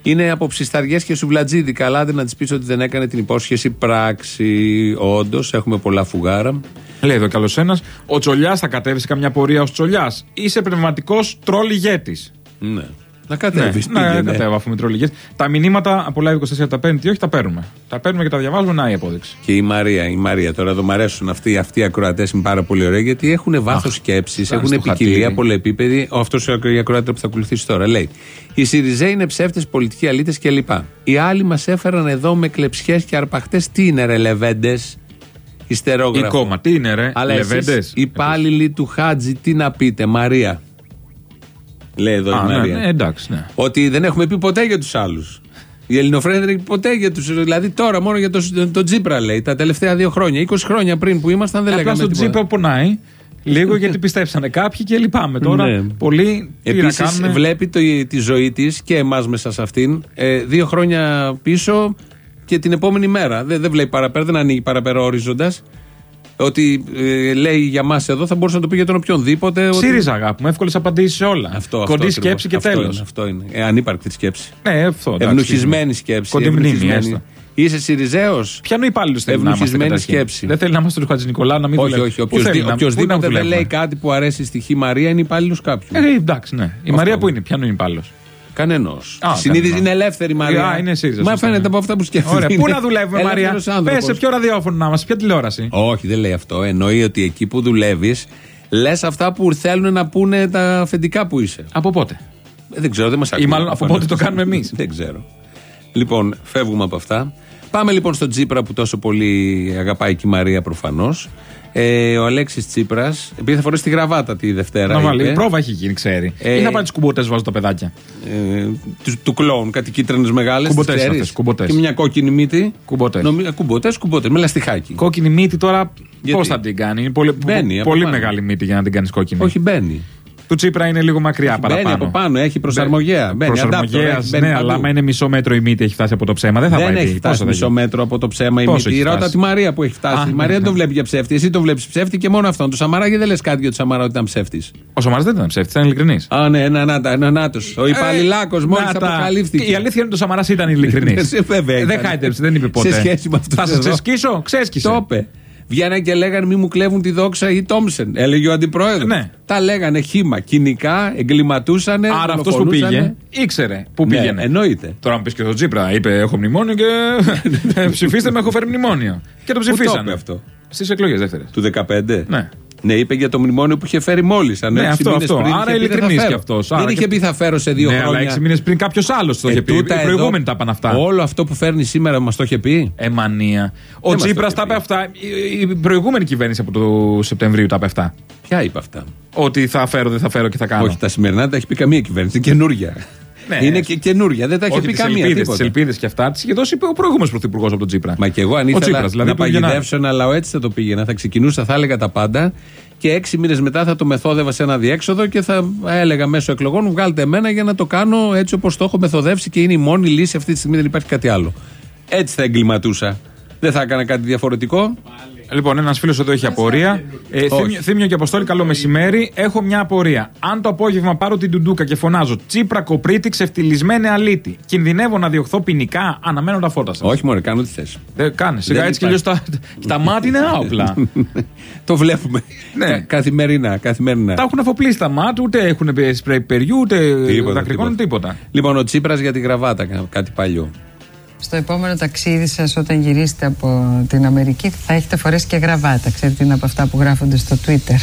είναι από ψισταριές και σουβλατζίδι. Καλά, δεν να της πεις ότι δεν έκανε την υπόσχεση πράξη. Όντως, έχουμε πολλά φουγάρα. Λέει εδώ καλό ένας, ο Τσολιάς θα κατέβει σε καμιά πορεία ως Τσολιάς. Είσαι πνευματικός τρόλ ηγέτη. Ναι. Να κατέβεις. Ναι, να κατέβω αφού με τρόλ ηγέτη. Τα μηνύματα από live 24 τα παίρνει, τι όχι, τα παίρνουμε. Τα παίρνουμε και τα διαβάζουμε, να η απόδειξη. Και η Μαρία, η Μαρία, τώρα εδώ μου αρέσουν αυτοί, αυτοί οι ακροατές, είναι πάρα πολύ ωραίοι γιατί έχουν βάθος σκέψης, φτάνει έχουν στο ποικιλία χατήρι. πολυεπίπεδη. Αυτός η ακροατή που θα ακολουθήσει τώρα λέει: Οι Σιριζέ είναι ψεύτες, πολιτικοί αλήτες κλπ. Οι άλλοι μας έφεραν εδώ με κλεψιές και αρπαχτές. Τι είναι ρε λεβέντες, Η ιστερόγραφο. κόμμα, τι είναι ρε, Αλλά λεβέντες; εσείς, υπάλληλοι του Χάτζη, τι να πείτε, Μαρία. Λέει εδώ η Α, ναι, Μαρία. ναι, εντάξει, ναι. Ότι δεν έχουμε πει ποτέ για τους άλλους. Η Ελληνοφρένη δεν έχει πει ποτέ για του. Δηλαδή τώρα μόνο για το, το Τζίπρα λέει. Τα τελευταία δύο χρόνια. 20 χρόνια πριν που ήμασταν δεν Απλά λέγαμε. στον τίποτα. Τζίπρα πονάει. Λίγο γιατί πιστέψανε κάποιοι και λυπάμαι τώρα. Ναι. Πολύ. Τι να Επίσης, κάνουμε. βλέπει το, τη ζωή της και εμάς μέσα σε αυτήν ε, δύο χρόνια πίσω και την επόμενη μέρα. Δεν, δεν βλέπει παραπέρα, δεν ανοίγει παραπέρα ορίζοντας. Ότι ε, λέει για μας εδώ θα μπορούσε να το πει για τον οποιονδήποτε. ότι- ΣΥΡΙΖΑ, αγάπη μου, εύκολες απαντήσεις σε όλα. Αυτό, Κοντή αυτό σκέψη και ακριβώς. τέλος. Αυτό είναι. Αυτό είναι. Ε, ανύπαρκτη σκέψη. Ναι, αυτό. εντάξει. Ευνοχισμένη σκέψη. Κοντή μνήμη, ευνοχισμένη. έστω. Είσαι Σιριζέος; Ποιανού υπάλληλου θέλει να είμαστε Ευνοχισμένη καταρχήν; σκέψη. Δεν θέλει να είμαστε του Χατζη Νικολάου να μην Όχι, δουλεύει. όχι. Πού θέλει Οποιοσδήποτε, να- πού να οποιοσδήποτε δεν δουλεύουμε; λέει κάτι που αρέσει στη Χ Μαρία είναι υπάλληλος κάποιου. Ε, εντάξει, ναι. Η Μαρία που είναι, ποιανού είναι υπάλληλος; Κανενό. Α, Συνείδηση κανενός. είναι ελεύθερη η Μαρία. Α, είναι ΣΥΡΙΖΑ, Μα σωστά, φαίνεται ναι. από αυτά που σκέφτεται. Ωραία. Είναι Πού να δουλεύουμε, Μαρία; ελεύθερος άνθρωπος. Πες σε ποιο ραδιόφωνο να είμαστε, ποια τηλεόραση; Όχι, δεν λέει αυτό. Εννοεί ότι εκεί που δουλεύεις, λες αυτά που θέλουν να πούνε τα αφεντικά που είσαι. Από πότε; Ε, Δεν ξέρω, δεν μας ακούει. μάλλον από πότε το κάνουμε εμείς; δεν ξέρω. Λοιπόν, φεύγουμε από αυτά. Πάμε λοιπόν στον Τσίπρα που τόσο πολύ αγαπάει και η Μαρία προφανώς. Ε, ο Αλέξης Τσίπρας, επειδή θα φορέσει τη γραβάτα τη Δευτέρα. Να βάλει. είπε, Η πρόβα έχει γίνει, ξέρει. Ε, Ή θα πάνε τις κουμποτέ βάζω τα παιδάκια. ε, του, του κλόουν, κάτι κίτρινες μεγάλες. Κουμποτές αυτές, κουμποτές. Και μια κόκκινη μύτη. Κουμποτές. Κουμποτέ, κουμποτέ, με λαστιχάκι. Κόκκινη μύτη τώρα Γιατί; πώς θα την κάνει; Είναι πολύ, Μπαίνει από πολύ πάνω. μεγάλη μύτη για να την κάνεις κόκκινη. Όχι, μπαίνει. Του Τσίπρα είναι λίγο μακριά Μπαίνει παραπάνω. από πάνω, έχει προσαρμογέα. Μπαίνει, Προσαρμογέας, adapter, έχει, μπαίνει ναι, παντού. αλλά άμα είναι μισό μέτρο η μύτη έχει φτάσει από το ψέμα, δεν θα δεν πάει. έχει τι, φτάσει πόσο θα μισό γίνει; μέτρο από το ψέμα η Πόσο μύτη. έχει Ρώτα φτάσει; τη Μαρία που έχει φτάσει. Α, η Μαρία ναι, δεν ναι. το βλέπει για ψεύτη. Εσύ το βλέπεις ψεύτη και μόνο αυτόν. Το Σαμαράγη δεν λες κάτι για το Σαμαρά ότι ήταν ψεύτης. Ο Σαμαράς δεν ήταν ψεύτης, ήταν ειλικρινής. Α, ναι, να, να, να, να, να τους. Ο υπαλληλάκο μόλις Ε, Να τα- αποκαλύφθηκε. Η αλήθεια είναι ότι ο Σαμαράς ήταν ειλικρινής. Σε βέβαια δεν ήταν. χάιτεψε, δεν είπε ποτέ. Σε σχέση με αυτό Θα σας εδώ. ξεσκίσω, ξέσκησε. Το είπε. Βγαίναν και λέγανε μη μου κλέβουν τη δόξα ή Τόμσεν. Έλεγε ο αντιπρόεδρος. Ναι. Τα λέγανε χήμα. Κοινικά, εγκληματούσαν. Άρα αυτός που πήγε ήξερε που Ναι, πήγαινε. εννοείται. Τώρα μου πεις και το Τζίπρα, είπε: Έχω μνημόνιο και ε, ψηφίστε με, έχω φέρει μνημόνιο. Και το Πού το ψηφίσανε. είπε αυτό; Στις εκλογές δεύτερε. Του 15. Ναι. Ναι, είπε για το μνημόνιο που είχε φέρει μόλις. Ναι, αυτό, αυτό. Άρα ειλικρινής κι αυτός. Δεν Άρα είχε και- πει θα φέρω σε δύο ναι, αλλά χρόνια. έξι μήνες πριν κάποιος άλλος το Ε, είχε πει. Οι τούτα εδώ, προηγούμενοι τα είπαν αυτά. Όλο αυτό που φέρνει σήμερα μας το είχε πει. Ε, μανία. Ο μας το Τσίπρας είχε τα είπε πει. αυτά. Η, η προηγούμενη κυβέρνηση από το Σεπτεμβρίου τα είπε αυτά. Ποια είπε αυτά; Ότι θα φέρω, δεν θα φέρω και θα κάνω. Όχι, τα σημερινά δεν τα έχει πει καμία κυβέρνηση. Είναι καινούρια. Ναι. Είναι και καινούρια. Δεν τα έχει Όχι, πει τις καμία. ελπίδες, τίποτα. τις ελπίδες και αυτά τις είχε δώσει ο προηγούμενος πρωθυπουργός από τον Τσίπρα. Μα και εγώ αν Ο ήθελα Τσίπρας, δηλαδή, να που γεννά- παγιδεύσω ένα λαό έτσι θα το πήγαινα. Θα ξεκινούσα, θα έλεγα τα πάντα και έξι μήνες μετά θα το μεθόδευα σε ένα διέξοδο και θα έλεγα μέσω εκλογών βγάλτε εμένα για να το κάνω έτσι όπως το έχω μεθοδεύσει και είναι η μόνη λύση αυτή τη στιγμή. Δεν υπάρχει κάτι άλλο. Έτσι θα εγκληματούσα. Δεν θα έκανα κάτι διαφορετικό. Λοιπόν, ένας φίλος εδώ έχει απορία. Ε, Όχι. θύμιο, θύμιο και Αποστόλη, καλό μεσημέρι. Έχω μια απορία. Αν το απόγευμα πάρω την τουντούκα και φωνάζω Τσίπρα κοπρίτη ξεφτυλισμένη αλήτη, κινδυνεύω να διωχθώ ποινικά, αναμένω τα φώτα σας. Όχι, μόνο κάνω τι θες. Δεν κάνε. Σιγά Δεν έτσι κι αλλιώς τα, τα μάτια είναι άοπλα. το βλέπουμε. Ναι. Κα- Καθημερινά. καθημερινά. τα έχουν αφοπλίσει τα μάτια, ούτε έχουν σπρέι περιού, ούτε Τίποτα, δακρυγόνων, τίποτα. τίποτα. Λοιπόν, ο Τσίπρας για τη γραβάτα, κα- κάτι παλιό. Στο επόμενο ταξίδι σας, όταν γυρίσετε από την Αμερική, θα έχετε φορέσει και γραβάτα. Ξέρετε, είναι από αυτά που γράφονται στο Twitter.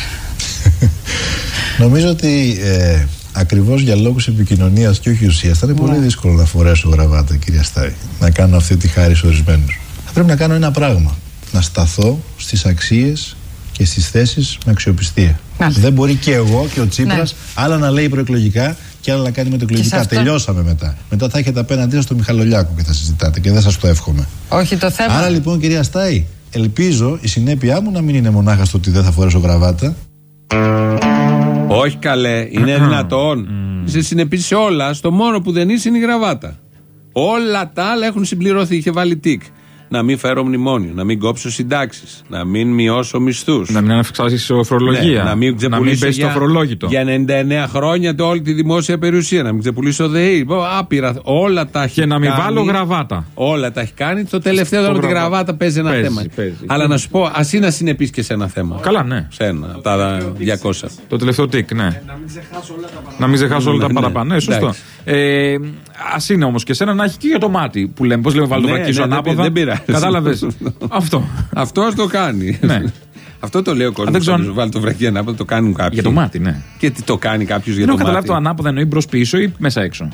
Νομίζω ότι ε, ακριβώς για λόγους επικοινωνίας και όχι ουσίας θα είναι πολύ δύσκολο να φορέσω γραβάτα, κυρία Στάι. Να κάνω αυτή τη χάρη σε ορισμένους. Θα πρέπει να κάνω ένα πράγμα. Να σταθώ στις αξίες και στις θέσεις με αξιοπιστία. Μάλιστα. Δεν μπορεί και εγώ και ο Τσίπρας Ναι. άλλα να λέει προεκλογικά και άλλα να κάνει μετεκλογικά. αυτό- Τελειώσαμε μετά. Μετά θα έχετε απέναντί σας τον Μιχαλολιάκο και θα συζητάτε και δεν σας το εύχομαι. Όχι το θέμα. Άρα λοιπόν, κυρία Στάι, ελπίζω η συνέπειά μου να μην είναι μονάχα στο ότι δεν θα φορέσω γραβάτα. Όχι καλέ, είναι δυνατόν. Είσαι συνεπής σε όλα. Στο μόνο που δεν είσαι είναι η γραβάτα. Όλα τα άλλα έχουν συμπληρωθεί. Είχε βάλει τικ. Να μην φέρω μνημόνιο, να μην κόψω συντάξεις, να μην μειώσω μισθούς. Να μην αναφεξάσει φορολογία. Ναι, να μην ξεπουλήσω πέσει το για, φορολόγητο. για 99 χρόνια το όλη τη δημόσια περιουσία. Να μην ξεπουλήσω ΔΕΗ. Πω, Άπειρα. Όλα τα έχει Και να μην κάνει. βάλω γραβάτα. Όλα τα έχει κάνει. Το τελευταίο τώρα με τη γραβά- γραβάτα παίζει ένα Παίζει, θέμα. παίζει. Αλλά να σου πω, ας είναι ασυνεπή και σε ένα θέμα. Καλά, ναι. Σε ένα, από τα 200. Το τελευταίο τικ, ναι. Να μην ξεχάσω όλα τα Ναι, παραπάνω. Ναι, σωστό. εντάξει. Ε, Α είναι όμως και σένα να έχει και για το μάτι που λέμε. Πώς λέμε, βάλει το Ναι, βρακί σου ναι, δεν ανάποδα. πει- δεν πειράζει. Κατάλαβες. Αυτό. Αυτό ας το κάνει. Ναι. Αυτό το λέει ο κόσμο. δεν ξέρω αν- σου βάλει το βρακί ανάποδα, το κάνουν κάποιοι. Για το μάτι, ναι. Και τι το κάνει κάποιος για Δεν το έχω καταλάβει μάτι. το ανάποδα εννοεί μπρος πίσω ή μέσα έξω.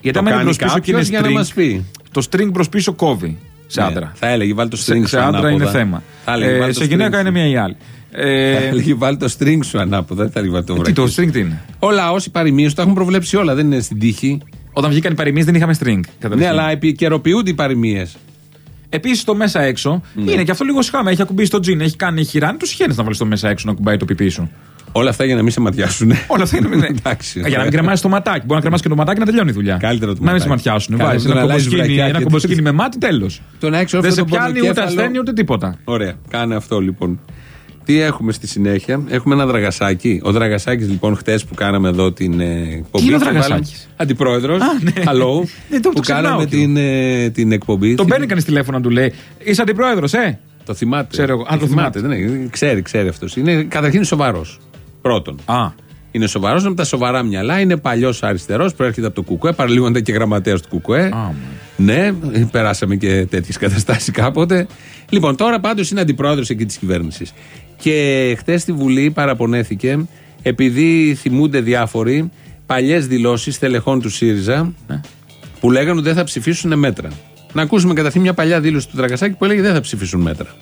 Γιατί Το άμα είναι κάνει μπρος πίσω και είναι κάποιος για να string, μας πει. το string μπρος πίσω κόβει σε Ναι, άντρα. Θα έλεγε βάλει το string Σε, σου σε άντρα ανάποδα. είναι θέμα. Θα έλεγε, Ε, βάλει το σε string γυναίκα σου. είναι μία ή άλλη. Θα Ε, έλεγε βάλει το string σου ανάποδα. Δεν θα έλεγε βάλει το τι βρακί. το σου. string τι είναι; Ο λαό, οι παροιμίες τα έχουν προβλέψει όλα. Δεν είναι στην τύχη. Όταν βγήκαν οι παροιμίες δεν είχαμε string. Ναι, αλλά επικαιροποιούνται οι παροιμίες. Επίσης το μέσα έξω Ναι. είναι και αυτό λίγο σχάμα. Έχει ακουμπήσει το τζιν, έχει κάνει χειράνι. Τους χέρι να βάλεις το μέσα έξω να κουμπάει το πιπί σου. Όλα αυτά για να μην σε ματιάσουν. Όλα αυτά είναι. Εντάξει. Για να μην κρεμάσει το ματάκι. Μπορεί να κρεμάσει και το ματάκι να τελειώνει η δουλειά. Καλύτερα το Να μην σε ματάκι. ματιάσουν. Καλύτερα Βάζει το να ένα αλλάζεις κομποσκίνη, βρακιά ένα και- κομποσκίνη με μάτι, τέλος. Το να έχει Δεν σε πιάνει ούτε ασθένει ούτε τίποτα. Ωραία, κάνε αυτό λοιπόν. Τι έχουμε στη συνέχεια, έχουμε ένα δραγασάκι. Ο δραγασάκι λοιπόν, χτες που κάναμε εδώ την ε, εκπομπή. είναι ο και Δραγασάκης; βάλαμε- Αντιπρόεδρος, ναι. Hello. Ναι, το- το που ξεχνάω κάναμε κι εγώ. την, ε, την εκπομπή. Τον Θυμ- παίρνει κανείς τηλέφωνο να του λέει Είσαι αντιπρόεδρος, ε! Το θυμάται. Ξέρω εγώ. Α, το θυμάται. Δεν είναι. Ξέρει, ξέρει αυτός. Είναι, καταρχήν είναι σοβαρός. Πρώτον. Α, Είναι σοβαρός, είναι με τα σοβαρά μυαλά. Είναι παλιός αριστερός, προέρχεται από το Κουκουέ. Παραλίγο ήταν και γραμματέας του Κουκουέ. Α, ναι, περάσαμε και τέτοιες καταστάσεις κάποτε. Λοιπόν, τώρα πάντως είναι αντιπρόεδρος εκεί της κυβέρνησης. Και χτε στη Βουλή παραπονέθηκε επειδή θυμούνται διάφοροι παλιές δηλώσεις τελεχών του ΣΥΡΙΖΑ που λέγανε ότι δεν θα ψηφίσουν μέτρα. Να ακούσουμε καταρχήν μια παλιά δήλωση του Τραγασάκη που έλεγε δεν θα ψηφίσουν μέτρα.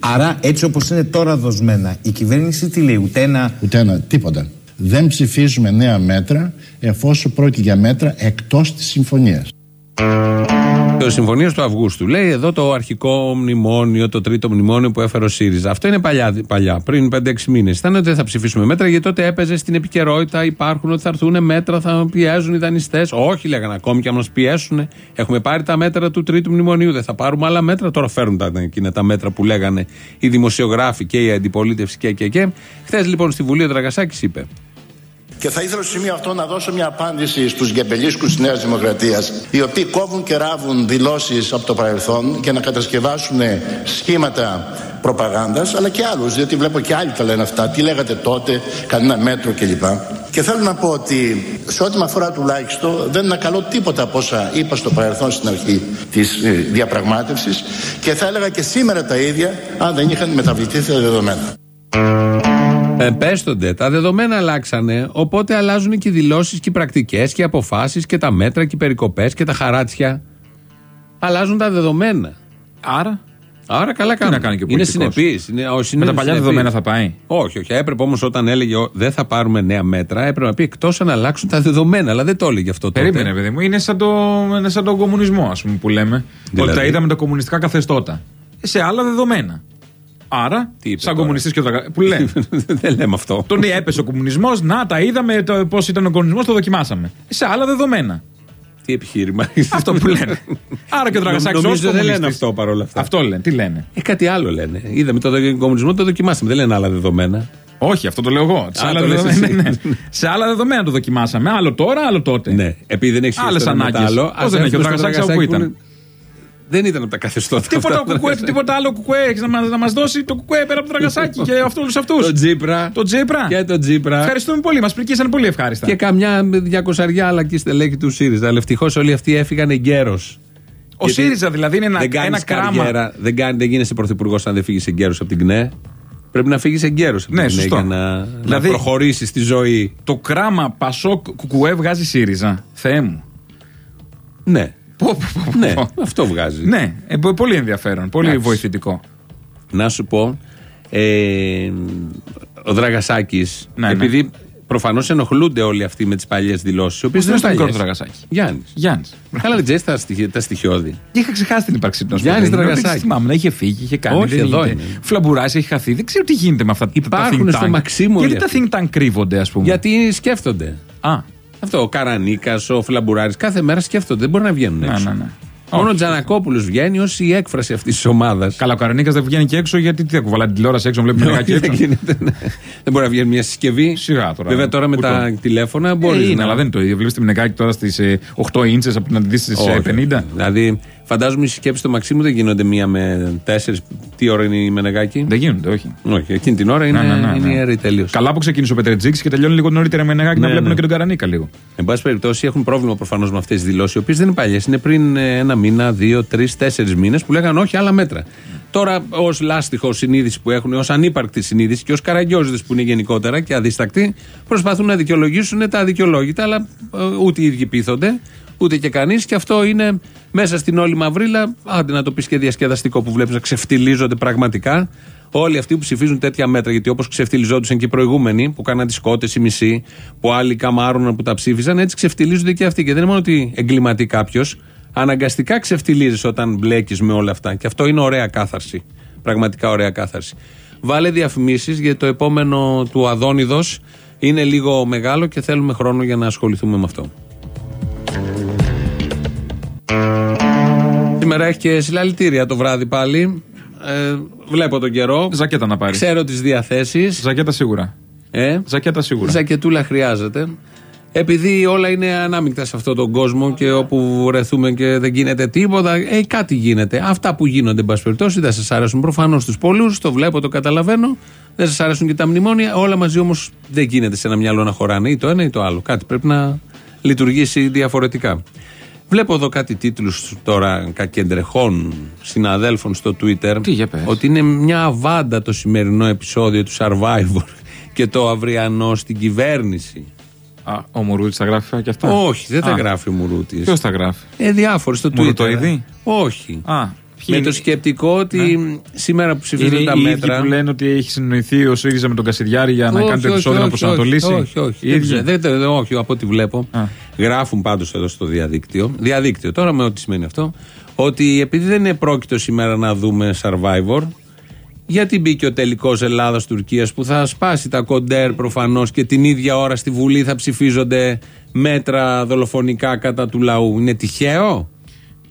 Άρα, έτσι όπως είναι τώρα δοσμένα, η κυβέρνηση τι λέει, ούτε ένα. Ούτε ένα, τίποτα. Δεν ψηφίζουμε νέα μέτρα εφόσον πρόκειται για μέτρα εκτός της συμφωνίας. Το συμφωνία του Αυγούστου. Λέει εδώ το αρχικό μνημόνιο, το τρίτο μνημόνιο που έφερε ο ΣΥΡΙΖΑ. Αυτό είναι παλιά, παλιά πριν 5-6 μήνες. Ήταν ότι δεν θα ψηφίσουμε μέτρα γιατί τότε έπαιζε στην επικαιρότητα. Υπάρχουν ότι θα έρθουν μέτρα, θα πιέζουν οι δανειστές. Όχι, λέγανε ακόμη και αν μας πιέσουν. Έχουμε πάρει τα μέτρα του τρίτου μνημονίου. Δεν θα πάρουμε άλλα μέτρα. Τώρα φέρουν τα, εκείνα τα μέτρα που λέγανε οι δημοσιογράφοι και η αντιπολίτευση και και και. Χθες λοιπόν στη Βουλή ο Δραγασάκης είπε. Και θα ήθελα στο σημείο αυτό να δώσω μια απάντηση στους γεμπελίσκους της Νέας Δημοκρατίας οι οποίοι κόβουν και ράβουν δηλώσεις από το παρελθόν και να κατασκευάσουν σχήματα προπαγάνδας αλλά και άλλους διότι βλέπω και άλλοι τα λένε αυτά τι λέγατε τότε, κανένα μέτρο κλπ. Και θέλω να πω ότι σε ό,τι με αφορά τουλάχιστον δεν ανακαλώ τίποτα από όσα είπα στο παρελθόν στην αρχή της ε, διαπραγμάτευσης και θα έλεγα και σήμερα τα ίδια αν δεν είχαν μεταβληθεί τα δεδομένα. Ε, πέστονται. Τα δεδομένα αλλάξανε. Οπότε αλλάζουν και οι δηλώσεις και οι πρακτικές και οι αποφάσεις και τα μέτρα και οι περικοπές και τα χαράτσια. Αλλάζουν τα δεδομένα. Άρα; Άρα καλά Τι κάνουν. να κάνει και ο είναι πολιτικός; συνεπής. Με τα παλιά δεδομένα θα πάει; Όχι, όχι. Έπρεπε όμως όταν έλεγε ο, δεν θα πάρουμε νέα μέτρα, έπρεπε να πει εκτός αν αλλάξουν τα δεδομένα. Αλλά δεν το έλεγε αυτό τότε. Περίμενε, παιδί μου. Είναι σαν, το, είναι σαν τον κομμουνισμό, ας πούμε, που λέμε. Δηλαδή; Ότι τα είδαμε τα κομμουνιστικά καθεστώτα. Σε άλλα δεδομένα. Άρα, σαν κομμουνιστής και ο Δρακα- Που λέει. δεν λέμε αυτό. Τον έπεσε ο κομμουνισμός. Να, τα είδαμε πώς ήταν ο κομμουνισμός, το δοκιμάσαμε. Σε άλλα δεδομένα. Τι επιχείρημα. Αυτό που λένε. Άρα και ο Δραγασάκη Νομίζω δεν λένε αυτό παρόλα αυτά. Αυτό λένε. Τι λένε. Ε, κάτι άλλο λένε. Είδαμε το δο- κομμουνισμό, το δοκιμάσαμε. Δεν λένε άλλα δεδομένα. Όχι, αυτό το λέω εγώ. Σε Α, άλλα, το λες δεδομένα, εσύ. ναι. Σε άλλα δεδομένα το δοκιμάσαμε. Άλλο τώρα, άλλο τότε. Ναι, επειδή δεν έχει Άλλες σχέση το ένα με το ανάγκες. άλλο, Πώς ας δεν έχει, ο έρθουμε στο Δραγασάκης από πού Δραγασάκη που ήταν; Είναι- Δεν ήταν από τα καθεστώτα. Τίποτα, αυτά. κουκουέ, τίποτα άλλο κουκουέ έχεις να, μας- να μας δώσει το κουκουέ πέρα από το τραγασάκι και αυτούς όλου αυτούς. Το Τζίπρα. Το Τζίπρα. Και το Τζίπρα. Ευχαριστούμε πολύ, μας πρικήσαν πολύ ευχάριστα. Και καμιά διακοσαριά άλλα και στελέχη του ΣΥΡΙΖΑ. Αλλά ευτυχώς όλοι αυτοί έφυγαν εγκαίρω. Ο ΣΥΡΙΖΑ δηλαδή είναι ένα, δεν ένα κάνεις κράμα. καριέρα, δεν, κάνει, δεν γίνεσαι πρωθυπουργός αν δεν φύγεις εγκαίρω από την ΚΝΕ. Πρέπει να φύγεις εγκαίρω από Ναι, την ΚΝΕ σωστό. για να, Δηλαδή- να προχωρήσεις στη ζωή. Το κράμα Πασόκ Κουκουέ βγάζει ΣΥΡΙΖΑ. Θεέ μου. Ναι. Πω, πω, πω, πω. ναι, αυτό βγάζει. Ναι, ε, πο- πολύ ενδιαφέρον. Πολύ Εντάξει. βοηθητικό. Να σου πω, ε, ο Δραγασάκης, Ναι, ναι. επειδή προφανώς ενοχλούνται όλοι αυτοί με τις παλιές δηλώσεις. Πώς είναι στο μικρό του Δραγασάκη. Γιάννης. Γιάννης. Καλά, δεν ξέρεις τα, στοιχει- τα στοιχειώδη. Είχα ξεχάσει την ύπαρξή του. να σου πω. Γιάννης Δεν- Δραγασάκης. Δεν θυμάμαι να είχε φύγει, είχε κάνει. Όχι, δεν εδώ γίνεται. είναι. Φλαμπουράς έχει χαθεί. Δεν ξέρω τι γίνεται με αυτά τα- τα Υπάρχουν think στο tank. Μαξίμου Γιατί όλοι τα think tank κρύβονται, ας πούμε; Γιατί σκέφτονται. Α, Αυτό, ο Καρανίκας, ο Φλαμπουράρης, κάθε μέρα σκέφτονται. Δεν μπορεί να βγαίνουν ναι, έξω. ναι, ναι. Μόνο ο Όχι. Τζανακόπουλος βγαίνει ως η έκφραση αυτής της ομάδας. Καλά, ο Καρανίκας δεν βγαίνει και έξω γιατί τι θα κουβαλάει την τηλεόραση έξω, βλέπει μια δεν, έξω. γίνεται, ναι. δεν μπορεί να βγαίνει μια συσκευή. Σιγά τώρα. Βέβαια τώρα με Πού τα το- τηλέφωνα Ε, μπορεί. είναι, αλλά δεν είναι το ίδιο. Βλέπεις τη Μινεκάκη τώρα στις 8 ίντσες από να τη δει στι 50. Δηλαδή, φαντάζομαι οι συσκέψει στο Μαξίμου δεν γίνονται μία με τέσσερις. Τι ώρα είναι η Μενεγάκη; Δεν γίνονται, όχι. Όχι, εκείνη την ώρα είναι, Ναι, ναι, ναι, είναι ναι. ιερή τελείως. Καλά που ξεκίνησε ο Πετρετζίκη και τελειώνει λίγο νωρίτερα με Μενεγάκη να Ναι, βλέπουν ναι. και τον Καρανίκα λίγο. Εν πάση περιπτώσει, έχουν πρόβλημα προφανώς με αυτές τις δηλώσεις, οι οποίες δεν είναι παλιές. Είναι πριν ε, ένα μήνα, δύο, τρεις, τέσσερις μήνες που λέγανε όχι, άλλα μέτρα. Τώρα, ως λάστιχο συνείδηση που έχουν, ως ανύπαρκτη συνείδηση και ως καραγκιόζητες που είναι γενικότερα και αδίστακτοι, προσπαθούν να δικαιολογήσουν τα αδικαιολόγητα, αλλά ε, ούτε οι ίδιοι πείθονται, ούτε και κανείς. Και αυτό είναι μέσα στην όλη μαυρίλα, άντε να το πεις και διασκεδαστικό που βλέπεις να ξεφτιλίζονται πραγματικά. Όλοι αυτοί που ψηφίζουν τέτοια μέτρα, γιατί όπως ξεφτιλιζόντουσαν και οι προηγούμενοι, που κάναν τις κότες οι μισοί, που άλλοι καμάρουν που τα ψήφισαν, έτσι ξεφτιλίζονται και αυτοί. Και δεν είναι μόνο ότι εγκληματεί κάποιος, αναγκαστικά ξεφτιλίζει όταν μπλέκεις με όλα αυτά. Και αυτό είναι ωραία κάθαρση. Πραγματικά ωραία κάθαρση. Βάλε διαφημίσεις γιατί το επόμενο του Αδόνιδος είναι λίγο μεγάλο και θέλουμε χρόνο για να ασχοληθούμε με αυτό. Σήμερα έχει και συλλαλητήρια το βράδυ πάλι. Ε, βλέπω τον καιρό. Ζακέτα να πάρεις. Ξέρω τις διαθέσεις. Ζακέτα σίγουρα. Ε, Ζακέτα σίγουρα. Ζακετούλα χρειάζεται. Επειδή όλα είναι ανάμεικτα σε αυτόν τον κόσμο και όπου βρεθούμε και δεν γίνεται τίποτα, ε, κάτι γίνεται. Αυτά που γίνονται, εν πάση περιπτώσει, δεν σας αρέσουν προφανώς τους πολλούς, το βλέπω, το καταλαβαίνω. Δεν σας αρέσουν και τα μνημόνια. Όλα μαζί όμως δεν γίνεται σε ένα μυαλό να χωράνε ή το ένα ή το άλλο. Κάτι πρέπει να λειτουργήσει διαφορετικά. Βλέπω εδώ κάτι τίτλους τώρα κακεντρεχών συναδέλφων στο Twitter. Τι, για πες. Ότι είναι μια αβάντα το σημερινό επεισόδιο του Survivor και το αυριανό στην κυβέρνηση. Α, ο Μουρούτης τα γράφει και αυτά; Όχι, δεν τα Α. γράφει ο Μουρούτης. Ποιος τα γράφει; Ε, διάφοροι στο Twitter. Μουρούτοειδή; Όχι. Α, Με ποιοι είναι- το σκεπτικό ότι σήμερα που ψηφίζουν Είναι τα οι ίδιοι μέτρα. που λένε ότι έχει συνοηθεί ο ΣΥΡΙΖΑ με τον Κασιδιάρη για να Όχι, κάνει το όχι, επεισόδιο να όχι, προσανατολίσει. Όχι, όχι. Οι Δεν ίδιοι. ξέρω, δεν- δεν- όχι, από ό,τι βλέπω. Α. Γράφουν πάντως εδώ στο διαδίκτυο. Διαδίκτυο τώρα με ό,τι σημαίνει αυτό. Ότι επειδή δεν είναι πρόκειτο σήμερα να δούμε survivor, γιατί μπήκε ο τελικός Ελλάδα-Τουρκία που θα σπάσει τα κοντέρ προφανώς και την ίδια ώρα στη Βουλή θα ψηφίζονται μέτρα δολοφονικά κατά του λαού. Είναι τυχαίο;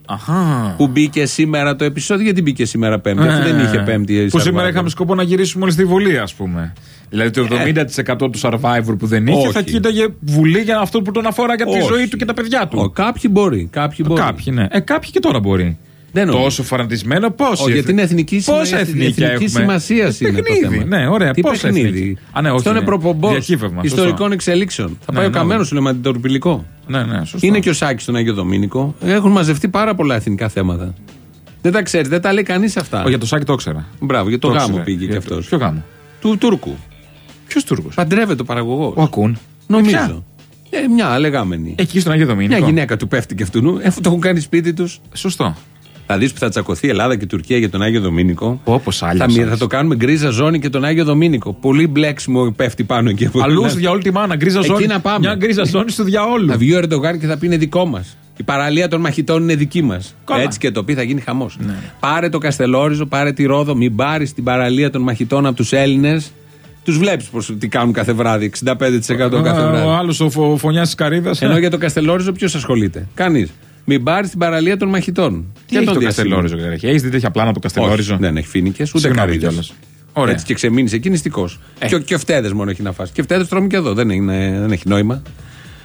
Αχά. Που μπήκε σήμερα το επεισόδιο. Γιατί μπήκε σήμερα Πέμπτη, αφού δεν είχε Πέμπτη. Ε, Που σήμερα Survivor. είχαμε σκοπό να γυρίσουμε όλοι στη Βουλή, ας πούμε. Δηλαδή το 70% του survivor που δεν είχε όχι. θα κοίταγε Βουλή για αυτό που τον αφορά για τη Όχι. ζωή του και τα παιδιά του. Ο, κάποιοι μπορεί. Κάποιοι μπορεί. Κάποιοι, ναι. Ε, κάποιοι και τώρα μπορεί. Δεν νομίζω. Τόσο φανατισμένο, πόσο. Όχι, γιατί είναι εθνική Πόσα σημασία. εθνικιά εθνική έχουμε; σημασία Ε, είναι το παιχνίδι. θέμα. Ναι, ωραία. Τι Πόσα παιχνίδι. εθνική. Α, ναι, όχι, Αυτό είναι ναι. προπομπός Διακύβευμα, σωστό. ιστορικών εξελίξεων. Θα Ναι, πάει ο ναι, Καμένος ναι. σου λέμε αντιτορπιλικό. Ναι, ναι, σωστό. Είναι και ο Σάκης στον Άγιο Δομήνικο. Έχουν μαζευτεί πάρα πολλά εθνικά θέματα. Δεν τα ξέρεις, δεν τα λέει κανείς αυτά. Ο, για το Σάκη το ήξερα. Μπράβο, για το, Το γάμο ήξερα. πήγε Για κι το- αυτός. Ποιο γάμο; Του Τούρκου. Ποιος Τούρκος; Παντρεύεται ο παραγωγός. Ο Ακούν. Νομίζω. Ε, μια λεγάμενη. Εκεί στον Αγίο Δομήνικο. Μια γυναίκα του πέφτει και αυτού, νου, αφού το έχουν κάνει σπίτι τους. Σωστό. Θα δεις που θα τσακωθεί η Ελλάδα και η Τουρκία για τον Άγιο Δομήνικο. Όπως Θα, άλλα. μη- θα το κάνουμε γκρίζα ζώνη και τον Άγιο Δομήνικο. Πολύ μπλέξιμο πέφτει πάνω εκεί. από Αλλούς την- για όλη τη μάνα, γκρίζα Εκεί ζώνη. να πάμε. Μια γκρίζα ζώνη στο διαόλου. Θα βγει ο Ερντογάν και θα πει είναι δικό μας. Η παραλία των μαχητών είναι δική μας. Καλά. Έτσι και το πει θα γίνει χαμός. Ναι. Πάρε το Καστελόριζο, πάρε τη Ρόδο, μην πάρεις την παραλία των μαχητών από τους Έλληνες. Τους βλέπεις τι κάνουν κάθε βράδυ. 65% κάθε Α, βράδυ. Ο άλλος ο, φω, φωνιάς της Καρύδα. Ενώ για το Καστελόριζο ποιος ασχολείται; Κανείς. Μην πάρεις την παραλία των μαχητών. Τι έχει το Καστελόριζο, καταρχήν. Έχει δει τέτοια πλάνα το Καστελόριζο; Όχι, δεν έχει φίνικε ούτε Συγγνώμη καρύδες. κιόλας. Ωραία. Έτσι και ξεμείνεις εκεί νηστικό. Ε. Και, ο- και ο φτέδε μόνο έχει να φάσει. Και φτέδε τρώμε και εδώ. Δεν, είναι, δεν έχει νόημα.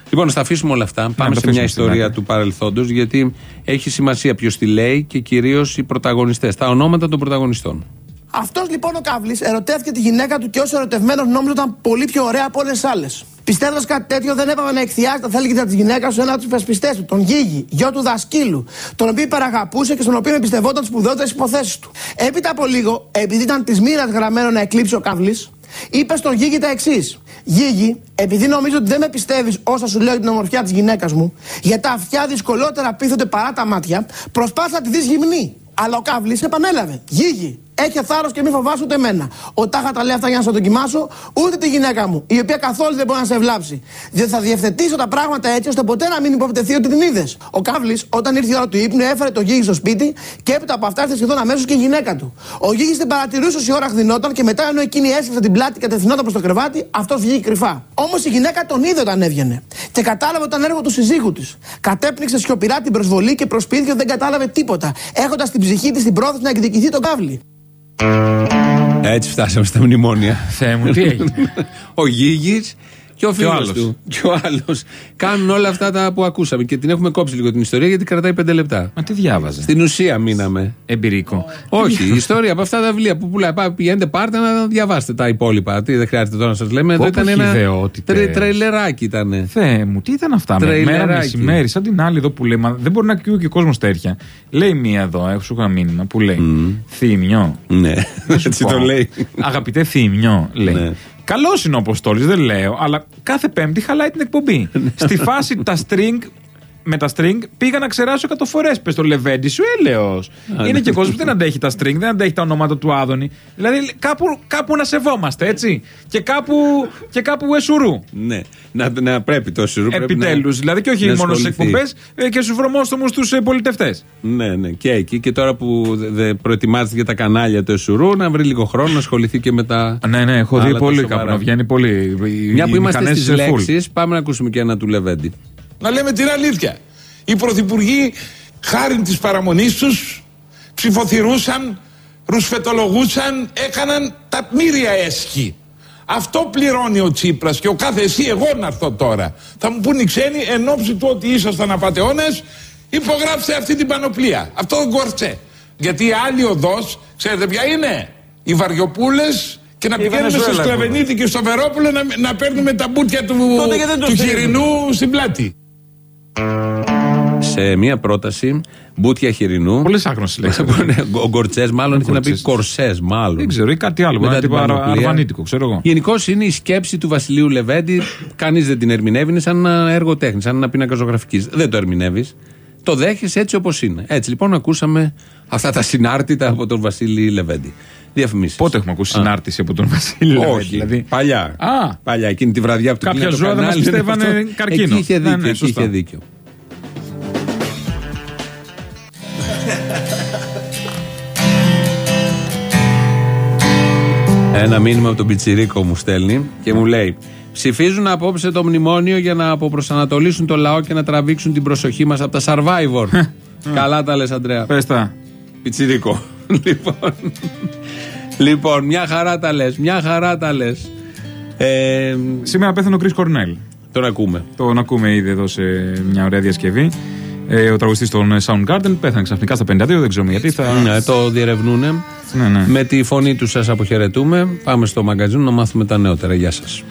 Λοιπόν, θα αφήσουμε όλα αυτά. Πάμε το σε μια αφήσουμε στην ιστορία άκρη. του παρελθόντος, γιατί έχει σημασία ποιος τη λέει και κυρίως οι πρωταγωνιστές. Τα ονόματα των πρωταγωνιστών. Αυτός λοιπόν ο Καύλης ερωτεύτηκε τη γυναίκα του και ως ερωτευμένος νόμιζε ότι ήταν πολύ πιο ωραία από όλες τις άλλες. Πιστεύοντας κάτι τέτοιο, δεν έπαβε να εκθιάζει τα θέληματα τη γυναίκα του ένα από τους υπεσπιστέ του, τον Γίγη, γιο του δασκύλου, τον οποίο υπεραγαπούσε και στον οποίο εμπιστευόταν τι σπουδαιότερες υποθέσεις του. Έπειτα από λίγο, επειδή ήταν της μοίρας γραμμένο να εκλείψει ο Καύλης, είπε στον Γίγη τα εξής. Γίγη, επειδή νομίζω ότι δεν με πιστεύεις όσα σου λέω για την ομορφιά της γυναίκας μου, για τα αυτιά δυσκολότερα πείθονται παρά τα μάτια, προσπάθησα να τη δεις γυμνή. Αλλά ο Καύλης επανέλαβε. Γίγη, έχει θάρρος και μη φοβάσαι ούτε εμένα. Ο τάχα τα λέει αυτά για να σε δοκιμάσω, ούτε τη γυναίκα μου, η οποία καθόλου δεν μπορεί να σε βλάψει. Διότι θα διευθετήσω τα πράγματα έτσι ώστε ποτέ να μην υποπτεθεί ότι την είδες. Ο Καύλης, όταν ήρθε η ώρα του ύπνου, έφερε το Γίγη στο σπίτι και έπειτα από αυτά ήρθε σχεδόν αμέσως και η γυναίκα του. Ο Γίγη την παρατηρούσε όση ώρα χδινόταν και μετά ενώ εκείνη έσυψε την πλάτη και κατευθυνόταν προς το κρεβάτι, αυτός βγήκε κρυφά. Όμως η γυναίκα τον είδε όταν έβγαινε και κατάλαβε ότι ήταν έργο του συζύγου της. Κατέπνιξε σιωπηρά την προσβολή και προσπίθηκε ότι δεν κατάλαβε τίποτα, έχοντας στην ψυχή της την πρόθεση να εκδικηθεί τον Καύλη. Έτσι φτάσαμε στα μνημόνια. Θεέ μου, τι έγινε; ο Γίγη και ο ο φίλος άλλος. του. Και ο άλλος. Κάνουν όλα αυτά τα που ακούσαμε και την έχουμε κόψει λίγο την ιστορία γιατί κρατάει πέντε λεπτά. Μα τι διάβαζε; Στην ουσία μείναμε. Εμπειρικό. Όχι, η ιστορία από αυτά τα βιβλία που πουλάει. Πάει, Πηγαίνετε, πάρτε να διαβάσετε τα υπόλοιπα. Τι δεν χρειάζεται τώρα να σας λέμε. Εδώ Πω, πω, ήταν ένα. χυδαιότητες. Τρε, τρελεράκι ήταν. Θεέ μου, τι ήταν αυτά. Με μέρα Τρέιλεράκι. μεσημέρι, σαν την άλλη εδώ που λέει. Μα δεν μπορεί να ακούει και ο κόσμος τέτοια. Λέει μία εδώ, έχω σου είχα μήνυμα που λέει. Θύμιο. Ναι, Να σου έτσι πω. το λέει. Αγαπητέ Θύμιο, λέει. Ναι. Καλός είναι ο Αποστόλης, δεν λέω, αλλά κάθε Πέμπτη χαλάει την εκπομπή. Στη φάση τα string. Με τα string πήγα να ξεράσω 100 φορές. Πες το Λεβέντι σου, έλεος. Είναι ναι. και κόσμος που δεν αντέχει τα string, δεν αντέχει τα ονόματα του Άδωνη. Δηλαδή κάπου, κάπου να σεβόμαστε, έτσι. Και κάπου, και κάπου εσουρού. Ναι, να, να πρέπει το σιρού. πρέπει να- Επιτέλους. Δηλαδή και όχι να μόνο στις ασχοληθεί. εκπομπές και στους βρωμόστομους τους πολιτευτές. Ναι, ναι, και εκεί. Και τώρα που δε- δε προετοιμάζεται για τα κανάλια του Εσουρού, να βρει λίγο χρόνο να ασχοληθεί και με τα. Ναι, ναι, έχω άλλα δει τα πολύ σοβαρά. κάπου να βγαίνει πολύ. οι- Μια οι που είμαστε μηχανές στις είναι full. λέξεις, πάμε να ακούσουμε και ένα του Λεβέντη. Να λέμε την αλήθεια. Οι πρωθυπουργοί, χάρη της παραμονής τους, ψηφοθυρούσαν, ρουσφετολογούσαν, έκαναν τα μύρια έσχη. Αυτό πληρώνει ο Τσίπρας και ο κάθε εσύ εγώ να έρθω τώρα. Θα μου πούν οι ξένοι εν ώψη του ότι ήσασταν απατεώνες, υπογράψτε αυτή την πανοπλία. Αυτό το κορτσέ. Γιατί η άλλη οδός, ξέρετε ποια είναι, οι Βαριοπούλες και να Η πηγαίνουμε στο Βενεζουέλα, Σκλαβενίτη και στο Βερόπουλο να, να παίρνουμε τα μπουτια του, Τότε γιατί δεν το του στέλνουμε; χοιρινού στην πλάτη. Σε μια πρόταση, μπούτια χοιρινού. Πολλέ άγνωσε λέξεις. Ο Γκορτσές, μάλλον ήθελε να πει Γκορτσές. κορσές, μάλλον. Δεν ξέρω, ή κάτι άλλο. Μπορεί να Μετά είναι την τύπου αρα- πανοπλία. αρβανίτικο, ξέρω εγώ. Γενικώ είναι η σκέψη του Βασιλείου Λεβέντη. Κανείς δεν την ερμηνεύει. Είναι σαν ένα έργο τέχνης, σαν ένα πίνακα ζωγραφικής. Δεν το ερμηνεύεις. Το δέχεσαι έτσι όπως είναι. Έτσι λοιπόν ακούσαμε αυτά τα συνάρτητα από τον Βασίλη Λεβέντη διαφημίσεις. Πότε έχουμε ακούσει συνάρτηση από τον Βασίλη Όχι, δηλαδή; Παλιά. Α, παλιά, εκείνη τη βραδιά από την Κάποια ζώα δεν μας πιστεύανε καρκίνο. Εκεί ναι, ναι, είχε δίκιο. Ένα μήνυμα από τον Πιτσιρίκο μου στέλνει και μου λέει Ψηφίζουν απόψε το μνημόνιο για να αποπροσανατολίσουν το λαό και να τραβήξουν την προσοχή μας από τα Survivor. Καλά τα λες Αντρέα. Πες τα. Πιτσιρίκο. λοιπόν, λοιπόν, μια χαρά τα λες. Μια χαρά τα λες. Ε, Σήμερα πέθανε ο Κρι Κορνέλ. Τον ακούμε. Τον ακούμε ήδη εδώ σε μια ωραία διασκευή. Ε, ο τραγουδιστής των ε, Soundgarden πέθανε ξαφνικά στα 52, δεν ξέρω γιατί. Θα... Ναι, το διερευνούνε. Ναι, ναι. Με τη φωνή του σας αποχαιρετούμε. Πάμε στο μαγκαζίνο να μάθουμε τα νεότερα. Γεια σας.